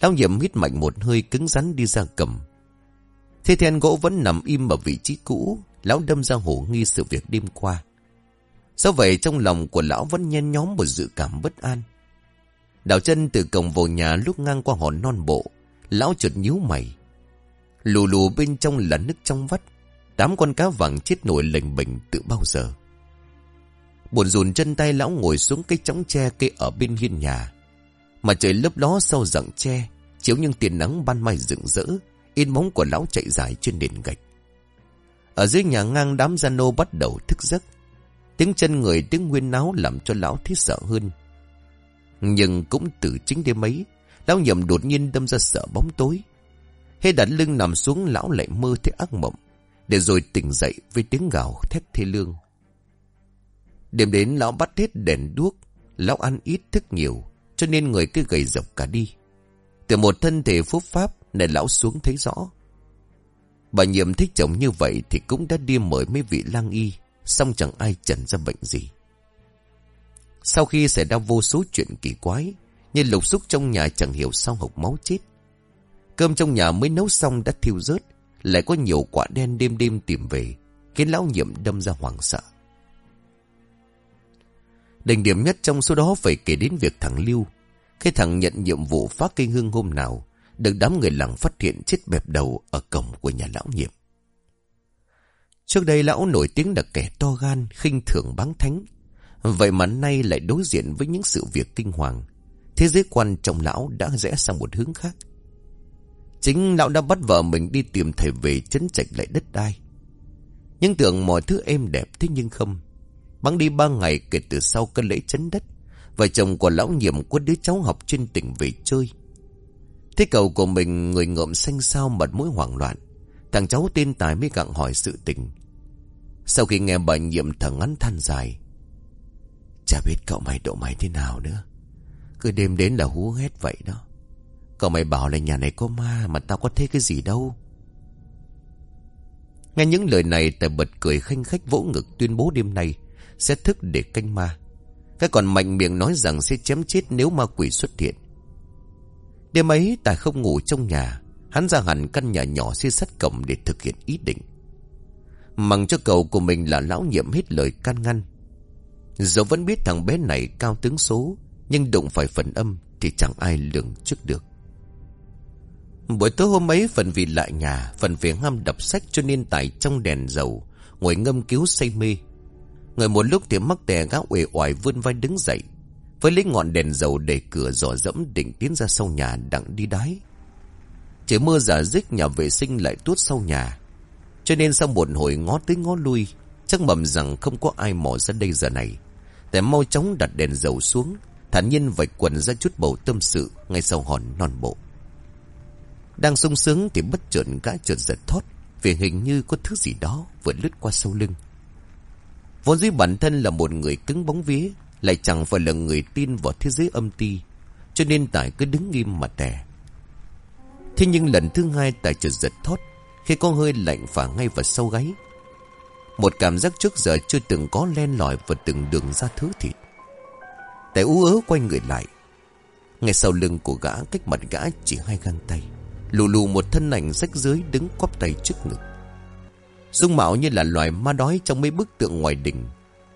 S1: Lão nhiệm hít mạnh một hơi cứng rắn đi ra cầm. Thế then gỗ vẫn nằm im ở vị trí cũ, lão đâm ra hổ nghi sự việc đêm qua. Do vậy trong lòng của lão vẫn nhen nhóm một dự cảm bất an. Đào chân từ cổng vào nhà lúc ngang qua hòn non bộ, lão chợt nhíu mày. Lù lù bên trong là nước trong vắt, đám con cá vàng chết nổi lềnh bệnh từ bao giờ. Buồn rùn chân tay lão ngồi xuống cái chóng tre cây ở bên hiên nhà. Mà trời lấp ló sau rặng tre, chiếu những tiền nắng ban mai rực rỡ, in móng của lão chạy dài trên nền gạch. Ở dưới nhà ngang đám gia nô bắt đầu thức giấc. Tiếng chân người tiếng nguyên náo làm cho lão thấy sợ hơn. Nhưng cũng từ chính đêm ấy, lão nhầm đột nhiên đâm ra sợ bóng tối. Hết đặt lưng nằm xuống lão lại mơ thấy ác mộng, để rồi tỉnh dậy với tiếng gào thét thê lương. Đêm đến lão bắt hết đèn đuốc, lão ăn ít thức nhiều, cho nên người cứ gầy dọc cả đi. Từ một thân thể phúc pháp này lão xuống thấy rõ. Bà nhiệm thích chồng như vậy thì cũng đã đi mời mấy vị lang y, xong chẳng ai trần ra bệnh gì. Sau khi xảy ra vô số chuyện kỳ quái, nhân lục xúc trong nhà chẳng hiểu sao hộc máu chết. Cơm trong nhà mới nấu xong đã thiêu rớt, lại có nhiều quả đen đêm đêm tìm về, khiến lão nhiệm đâm ra hoảng sợ. Đỉnh điểm nhất trong số đó phải kể đến việc thằng Lưu. Khi thằng nhận nhiệm vụ phá cây hương hôm nào, được đám người làng phát hiện chết bẹp đầu ở cổng của nhà lão nhiệm. Trước đây lão nổi tiếng là kẻ to gan, khinh thường báng thánh. Vậy mà nay lại đối diện với những sự việc kinh hoàng. Thế giới quan trong lão đã rẽ sang một hướng khác. Chính lão đã bắt vợ mình đi tìm thầy về chấn chạch lại đất đai. Nhưng tưởng mọi thứ êm đẹp, thế nhưng không. Bắn đi ba ngày kể từ sau cơn lễ chấn đất. Vợ chồng của lão nhiệm có đứa cháu học trên tỉnh về chơi. Thế cầu của mình, người ngợm xanh sao mặt mũi hoảng loạn. Thằng cháu tên Tài mới gặng hỏi sự tình. Sau khi nghe bà nhiệm thở ngắn than dài. Chả biết cậu mày độ mày thế nào nữa. Cứ đêm đến là hú hét vậy đó. Cậu mày bảo là nhà này có ma mà tao có thấy cái gì đâu. Nghe những lời này Tài bật cười khanh khách vỗ ngực tuyên bố đêm nay sẽ thức để canh ma. Cái còn mạnh miệng nói rằng sẽ chém chết nếu ma quỷ xuất hiện. Đêm ấy Tài không ngủ trong nhà. Hắn ra hẳn căn nhà nhỏ xê sắt cổng để thực hiện ý định. Mằng cho cậu của mình là lão nhiệm hết lời can ngăn. Dẫu vẫn biết thằng bé này cao tướng số, nhưng đụng phải phần âm thì chẳng ai lường trước được. Buổi tối hôm ấy phần vì lại nhà, phần vì ham đọc sách cho nên tài trong đèn dầu, ngồi ngâm cứu say mê. Người một lúc thì mắc tè gã uể oải vươn vai đứng dậy, với lấy ngọn đèn dầu để cửa dò dẫm định tiến ra sau nhà đặng đi đái. Chỉ mưa giả dích nhà vệ sinh lại tuốt sau nhà. Cho nên sau một hồi ngó tới ngó lui, chắc mầm rằng không có ai mò ra đây giờ này. แต่ mau chóng đặt đèn dầu xuống, thản nhiên vạch quần ra chút bầu tâm sự ngay sau hòn non bộ. Đang sung sướng thì bất chợt gã chợt giật thót vì hình như có thứ gì đó vừa lướt qua sau lưng. Vốn dĩ bản thân là một người cứng bóng vía, lại chẳng phải là người tin vào thế giới âm ti, cho nên Tài cứ đứng nghiêm mà tè. Thế nhưng lần thứ hai Tài chợt giật thót khi có hơi lạnh phả ngay vào sau gáy. Một cảm giác trước giờ chưa từng có len lỏi vào từng đường ra thứ thịt. Tài ú ớ quay người lại. Ngay sau lưng của gã cách mặt gã chỉ hai găng tay. Lù lù một thân ảnh rách dưới đứng quắp tay trước ngực. Dung mạo như là loài ma đói trong mấy bức tượng ngoài đỉnh.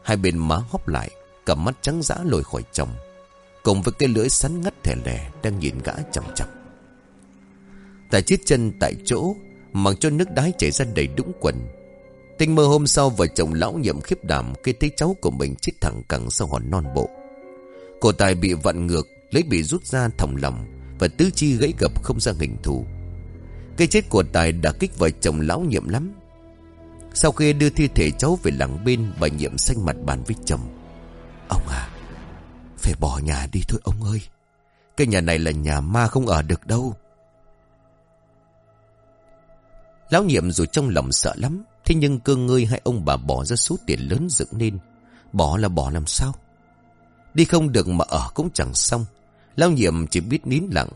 S1: Hai bên má hóp lại, cầm mắt trắng dã lồi khỏi chồng. Cùng với cái lưỡi sắn ngắt thẻ lè đang nhìn gã chậm chậm. Tài chiết chân tại chỗ, mặc cho nước đái chảy ra đầy đũng quần. Tinh mơ hôm sau vợ chồng lão nhậm khiếp đảm khi thấy cháu của mình chết thẳng cẳng sau hòn non bộ. Cổ tài bị vặn ngược, lấy bị rút ra thòng lòng và tứ chi gãy gập không ra hình thù. Cái chết của tài đã kích vợ chồng lão nhiệm lắm. Sau khi đưa thi thể cháu về làng bên, bà nhiệm xanh mặt bàn với chồng. Ông à, phải bỏ nhà đi thôi ông ơi. Cái nhà này là nhà ma không ở được đâu. Lão nhiệm dù trong lòng sợ lắm, thế nhưng cơ ngơi hai ông bà bỏ ra số tiền lớn dựng nên. Bỏ là bỏ làm sao? Đi không được mà ở cũng chẳng xong. Lão nhiệm chỉ biết nín lặng.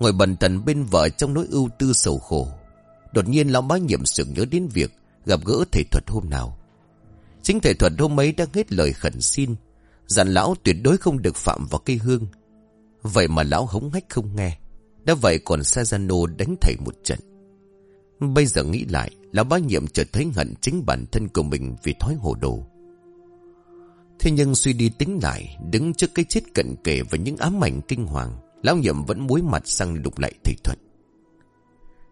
S1: Ngồi bần thần bên vợ trong nỗi ưu tư sầu khổ. Đột nhiên lão bá nhiệm sự nhớ đến việc gặp gỡ thầy thuật hôm nào. Chính thầy thuật hôm ấy đã hết lời khẩn xin. Dặn lão tuyệt đối không được phạm vào cây hương. Vậy mà lão hống hách không nghe. Đã vậy còn Sazano đánh thầy một trận. Bây giờ nghĩ lại, lão bá nhiệm chợt thấy hận chính bản thân của mình vì thói hồ đồ. Thế nhưng suy đi tính lại, đứng trước cái chết cận kề và những ám ảnh kinh hoàng, lão nhậm vẫn muối mặt sang đục lại thầy thuật.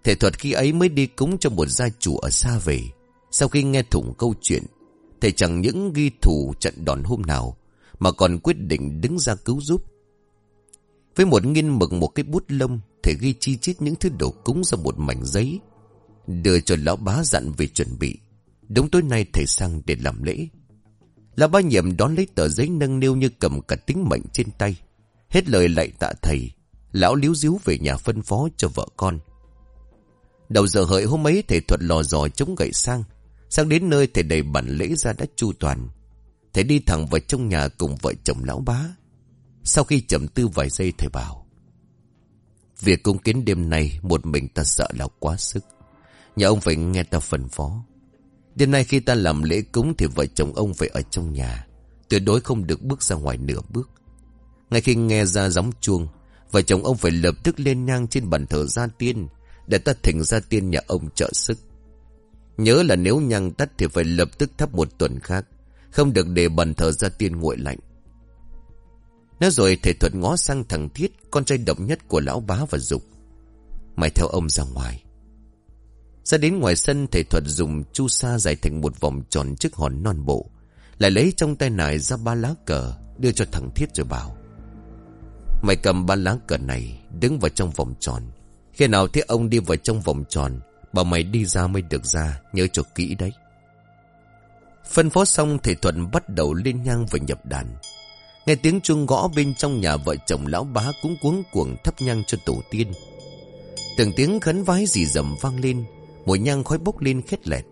S1: Thầy thuật khi ấy mới đi cúng cho một gia chủ ở xa về. Sau khi nghe thủng câu chuyện, thầy chẳng những ghi thù trận đòn hôm nào, mà còn quyết định đứng ra cứu giúp. Với một nghiên mực một cái bút lông, thầy ghi chi chít những thứ đồ cúng ra một mảnh giấy, đưa cho lão bá dặn về chuẩn bị. Đúng tối nay thầy sang để làm lễ. Là ba nhiệm đón lấy tờ giấy nâng niu như cầm cả tính mệnh trên tay. Hết lời lại tạ thầy, lão liếu díu về nhà phân phó cho vợ con. Đầu giờ hợi hôm ấy thầy thuật lò dò chống gậy sang. Sang đến nơi thầy đầy bản lễ ra đã chu toàn. Thầy đi thẳng vào trong nhà cùng vợ chồng lão bá. Sau khi chậm tư vài giây thầy bảo. Việc cung kiến đêm nay một mình ta sợ là quá sức. Nhà ông phải nghe ta phân phó. Đêm nay khi ta làm lễ cúng thì vợ chồng ông phải ở trong nhà. Tuyệt đối không được bước ra ngoài nửa bước. Ngay khi nghe ra gióng chuông, vợ chồng ông phải lập tức lên nhang trên bàn thờ gia tiên để ta thỉnh gia tiên nhà ông trợ sức. Nhớ là nếu nhang tắt thì phải lập tức thắp một tuần khác, không được để bàn thờ gia tiên nguội lạnh. Nói rồi thầy thuật ngó sang thằng Thiết, con trai độc nhất của lão bá và dục. Mày theo ông ra ngoài. Ra đến ngoài sân thầy thuật dùng chu sa dài thành một vòng tròn trước hòn non bộ. Lại lấy trong tay nải ra ba lá cờ đưa cho thằng Thiết rồi bảo. Mày cầm ba lá cờ này đứng vào trong vòng tròn. Khi nào thấy ông đi vào trong vòng tròn Bảo mày đi ra mới được ra Nhớ cho kỹ đấy Phân phó xong thầy Thuận bắt đầu lên nhang và nhập đàn Nghe tiếng chuông gõ bên trong nhà vợ chồng lão bá cũng cuống cuồng thắp nhang cho tổ tiên. Từng tiếng khấn vái dì dầm vang lên, mùi nhang khói bốc lên khét lẹt.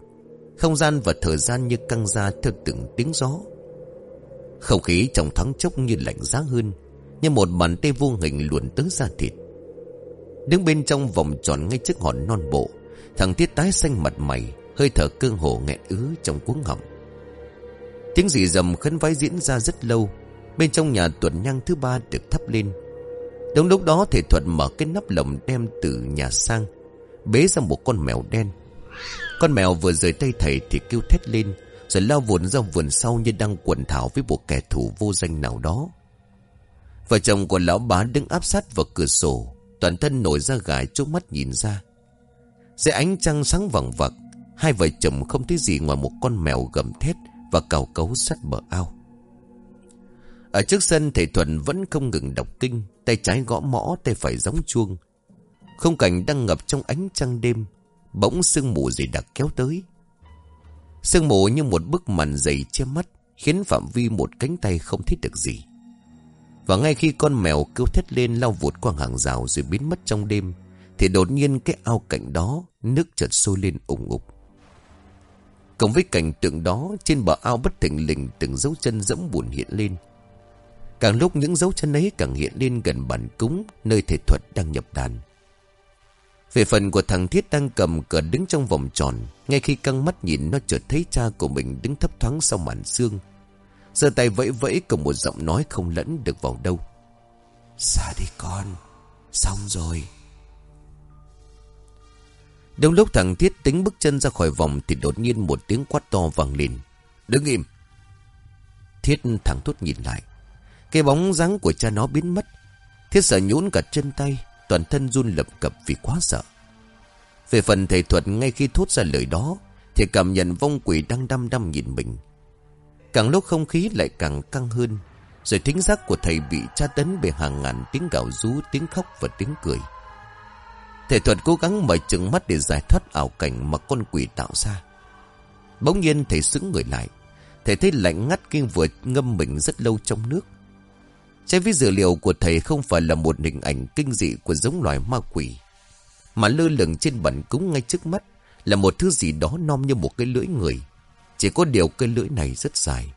S1: Không gian và thời gian như căng ra theo từng tiếng gió. Không khí trong thoáng chốc như lạnh giá hơn, như một bàn tay vô hình luồn tới da thịt. Đứng bên trong vòng tròn ngay trước hòn non bộ, thằng Tiết tái xanh mặt mày, hơi thở cương hồ nghẹn ứ trong cuống họng. Tiếng dì dầm khấn vái diễn ra rất lâu, Bên trong nhà tuần nhang thứ ba được thắp lên Đúng lúc đó thầy thuật mở cái nắp lồng đem từ nhà sang Bế ra một con mèo đen. Con mèo vừa rời tay thầy thì kêu thét lên, Rồi lao vụn ra vườn sau như đang quần thảo với một kẻ thù vô danh nào đó. Vợ chồng của lão bá đứng áp sát vào cửa sổ, Toàn thân nổi ra gài chốt mắt nhìn ra. Dưới ánh trăng sáng vẳng vặc, Hai vợ chồng không thấy gì ngoài một con mèo gầm thét Và cào cấu sát bờ ao. Ở trước sân, thầy Thuần vẫn không ngừng đọc kinh, Tay trái gõ mõ, tay phải gióng chuông không cảnh đang ngập trong ánh trăng đêm, Bỗng sương mù dày đặc kéo tới. Sương mù như một bức màn dày che mắt, Khiến phạm vi một cánh tay không thấy được gì. Và ngay khi con mèo kêu thét lên lao vụt qua hàng rào rồi biến mất trong đêm, Thì đột nhiên cái ao cạnh đó, Nước chợt sôi lên ủng ục. Cộng với cảnh tượng đó, Trên bờ ao bất thình lình từng dấu chân dẫm buồn hiện lên. Càng lúc những dấu chân ấy càng hiện lên gần bản cúng Nơi thể thuật đang nhập đàn. Về phần của thằng Thiết đang cầm cờ đứng trong vòng tròn Ngay khi căng mắt nhìn nó chợt thấy cha của mình đứng thấp thoáng sau màn xương giơ tay vẫy vẫy cùng một giọng nói không lẫn được vào đâu. Xa đi con Xong rồi. Đúng lúc thằng Thiết tính bước chân ra khỏi vòng Thì đột nhiên một tiếng quát to vang lên. Đứng im. Thiết thằng thốt nhìn lại. Cái bóng dáng của cha nó biến mất. Thiết sợ nhũn cả chân tay, toàn thân run lập cập vì quá sợ. Về phần thầy thuật ngay khi thốt ra lời đó, thì cảm nhận vong quỷ đang đăm đăm nhìn mình. Càng lúc không khí lại càng căng hơn, rồi thính giác của thầy bị tra tấn bởi hàng ngàn tiếng gạo rú, tiếng khóc và tiếng cười. Thầy thuật cố gắng mở chừng mắt để giải thoát ảo cảnh mà con quỷ tạo ra. Bỗng nhiên thầy sững người lại. Thầy thấy lạnh ngắt khi vừa ngâm mình rất lâu trong nước. Trái với dữ liệu của thầy không phải là một hình ảnh kinh dị của giống loài ma quỷ. Mà lơ lửng trên bản cúng ngay trước mắt là một thứ gì đó non như một cái lưỡi người. Chỉ có điều cái lưỡi này rất dài.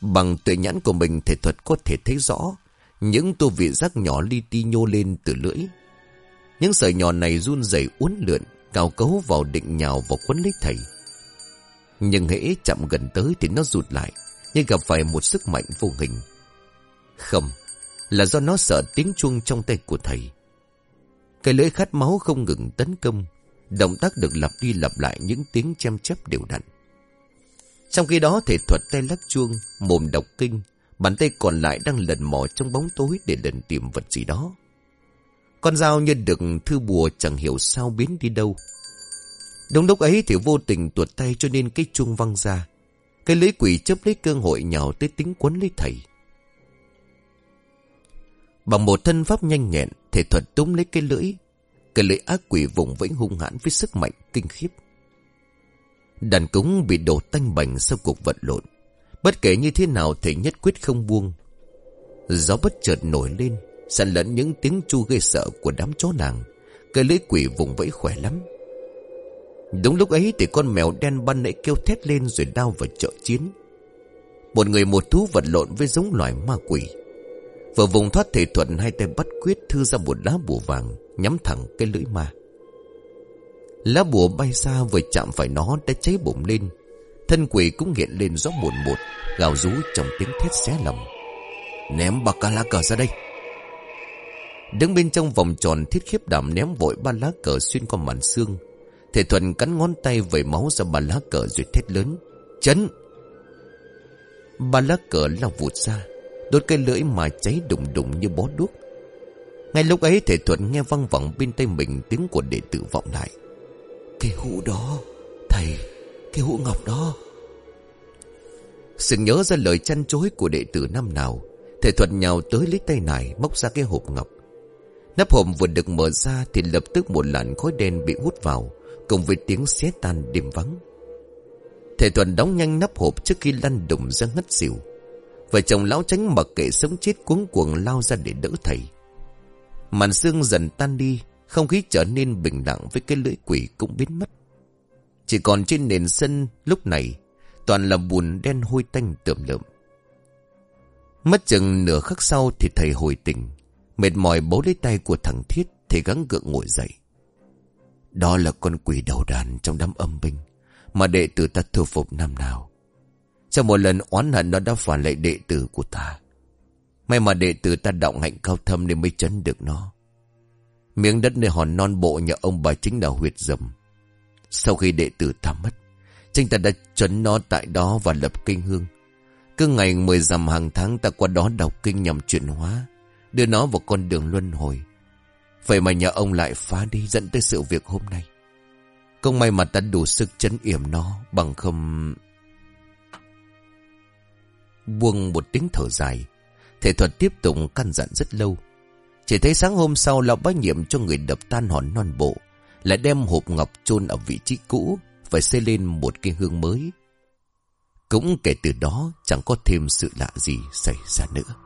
S1: Bằng tuệ nhãn của mình thể thuật có thể thấy rõ những tô vị giác nhỏ li ti nhô lên từ lưỡi. Những sợi nhỏ này run rẩy uốn lượn, cào cấu vào định nhào vào quấn lấy thầy. Nhưng hễ chậm gần tới thì nó rụt lại, như gặp phải một sức mạnh vô hình. Không, là do nó sợ tiếng chuông trong tay của thầy. Cái lưỡi khát máu không ngừng tấn công, động tác được lặp đi lặp lại những tiếng chém chép đều đặn. Trong khi đó thầy thuật tay lắc chuông, mồm đọc kinh, bàn tay còn lại đang lần mò trong bóng tối để lần tìm vật gì đó. Con dao như được thư bùa chẳng hiểu sao biến đi đâu. Đúng lúc ấy thì vô tình tuột tay cho nên cái chuông văng ra. Cái lưỡi quỷ chấp lấy cơ hội nhào tới tính quấn lấy thầy. Bằng một thân pháp nhanh nhẹn, thể thuật túm lấy cái lưỡi. Cái lưỡi ác quỷ vùng vẫy hung hãn với sức mạnh kinh khiếp. Đàn cúng bị đổ tanh bành sau cuộc vật lộn. Bất kể như thế nào thể nhất quyết không buông. Gió bất chợt nổi lên, sẵn lẫn những tiếng chu gây sợ của đám chó nàng. Cái lưỡi quỷ vùng vẫy khỏe lắm. Đúng lúc ấy thì con mèo đen ban nãy kêu thét lên rồi đao vào trợ chiến. Một người một thú vật lộn với giống loài ma quỷ. Vừa vùng thoát thể thuận hai tay bắt quyết thư ra một lá bùa vàng, Nhắm thẳng cái lưỡi ma. Lá bùa bay xa vừa chạm phải nó đã cháy bụng lên. Thân quỷ cũng hiện lên gió buồn một Gào rú trong tiếng thét xé lòng. Ném ba ca lá cờ ra đây. Đứng bên trong vòng tròn, thiết khiếp đảm ném vội ba lá cờ xuyên qua màn xương. Thể thuần cắn ngón tay vẩy máu ra ba lá cờ rồi thét lớn, Chấn! Ba lá cờ lao vụt ra. Đốt cây lưỡi mà cháy đùng đùng như bó đuốc. Ngay lúc ấy, thể thuận nghe văng vẳng bên tay mình, tiếng của đệ tử vọng lại. Cái hũ đó, Thầy, Cái hũ ngọc đó. Sự nhớ ra lời chăn chối của đệ tử năm nào, Thể thuận nhào tới lấy tay này Móc ra cái hộp ngọc. Nắp hộp vừa được mở ra Thì lập tức một làn khói đen bị hút vào, Cùng với tiếng xé tan đêm vắng. Thể thuận đóng nhanh nắp hộp trước khi lăn đùng ra ngất xỉu. Vợ chồng lão tránh mặc kệ sống chết cuống cuồng lao ra để đỡ thầy. Màn sương dần tan đi, không khí trở nên bình lặng với cái lưỡi quỷ cũng biến mất. Chỉ còn trên nền sân lúc này, toàn là bùn đen hôi tanh tượm lượm. Mất chừng nửa khắc sau thì thầy hồi tỉnh, mệt mỏi bấu lấy tay của thằng Thiết thì gắng gượng ngồi dậy. Đó là con quỷ đầu đàn trong đám âm binh mà đệ tử ta thu phục năm nào sau một lần oán hận nó đã phản lại đệ tử của ta. May mà đệ tử ta động hạnh cao thâm nên mới chấn được nó. Miếng đất nơi hòn non bộ nhà ông bà chính là huyệt rầm. Sau khi đệ tử ta mất, chính ta đã chấn nó tại đó và lập kinh hương. Cứ ngày mười dằm hàng tháng ta qua đó đọc kinh nhằm chuyển hóa, đưa nó vào con đường luân hồi. Vậy mà nhà ông lại phá đi dẫn tới sự việc hôm nay. Không may mà ta đủ sức chấn yểm nó bằng không... Buông một tiếng thở dài, thể thuật tiếp tục căn dặn rất lâu. Chỉ thấy sáng hôm sau lão bá nhiệm cho người đập tan hòn non bộ, lại đem hộp ngọc chôn ở vị trí cũ, phải xây lên một cái hương mới. Cũng kể từ đó chẳng có thêm sự lạ gì xảy ra nữa.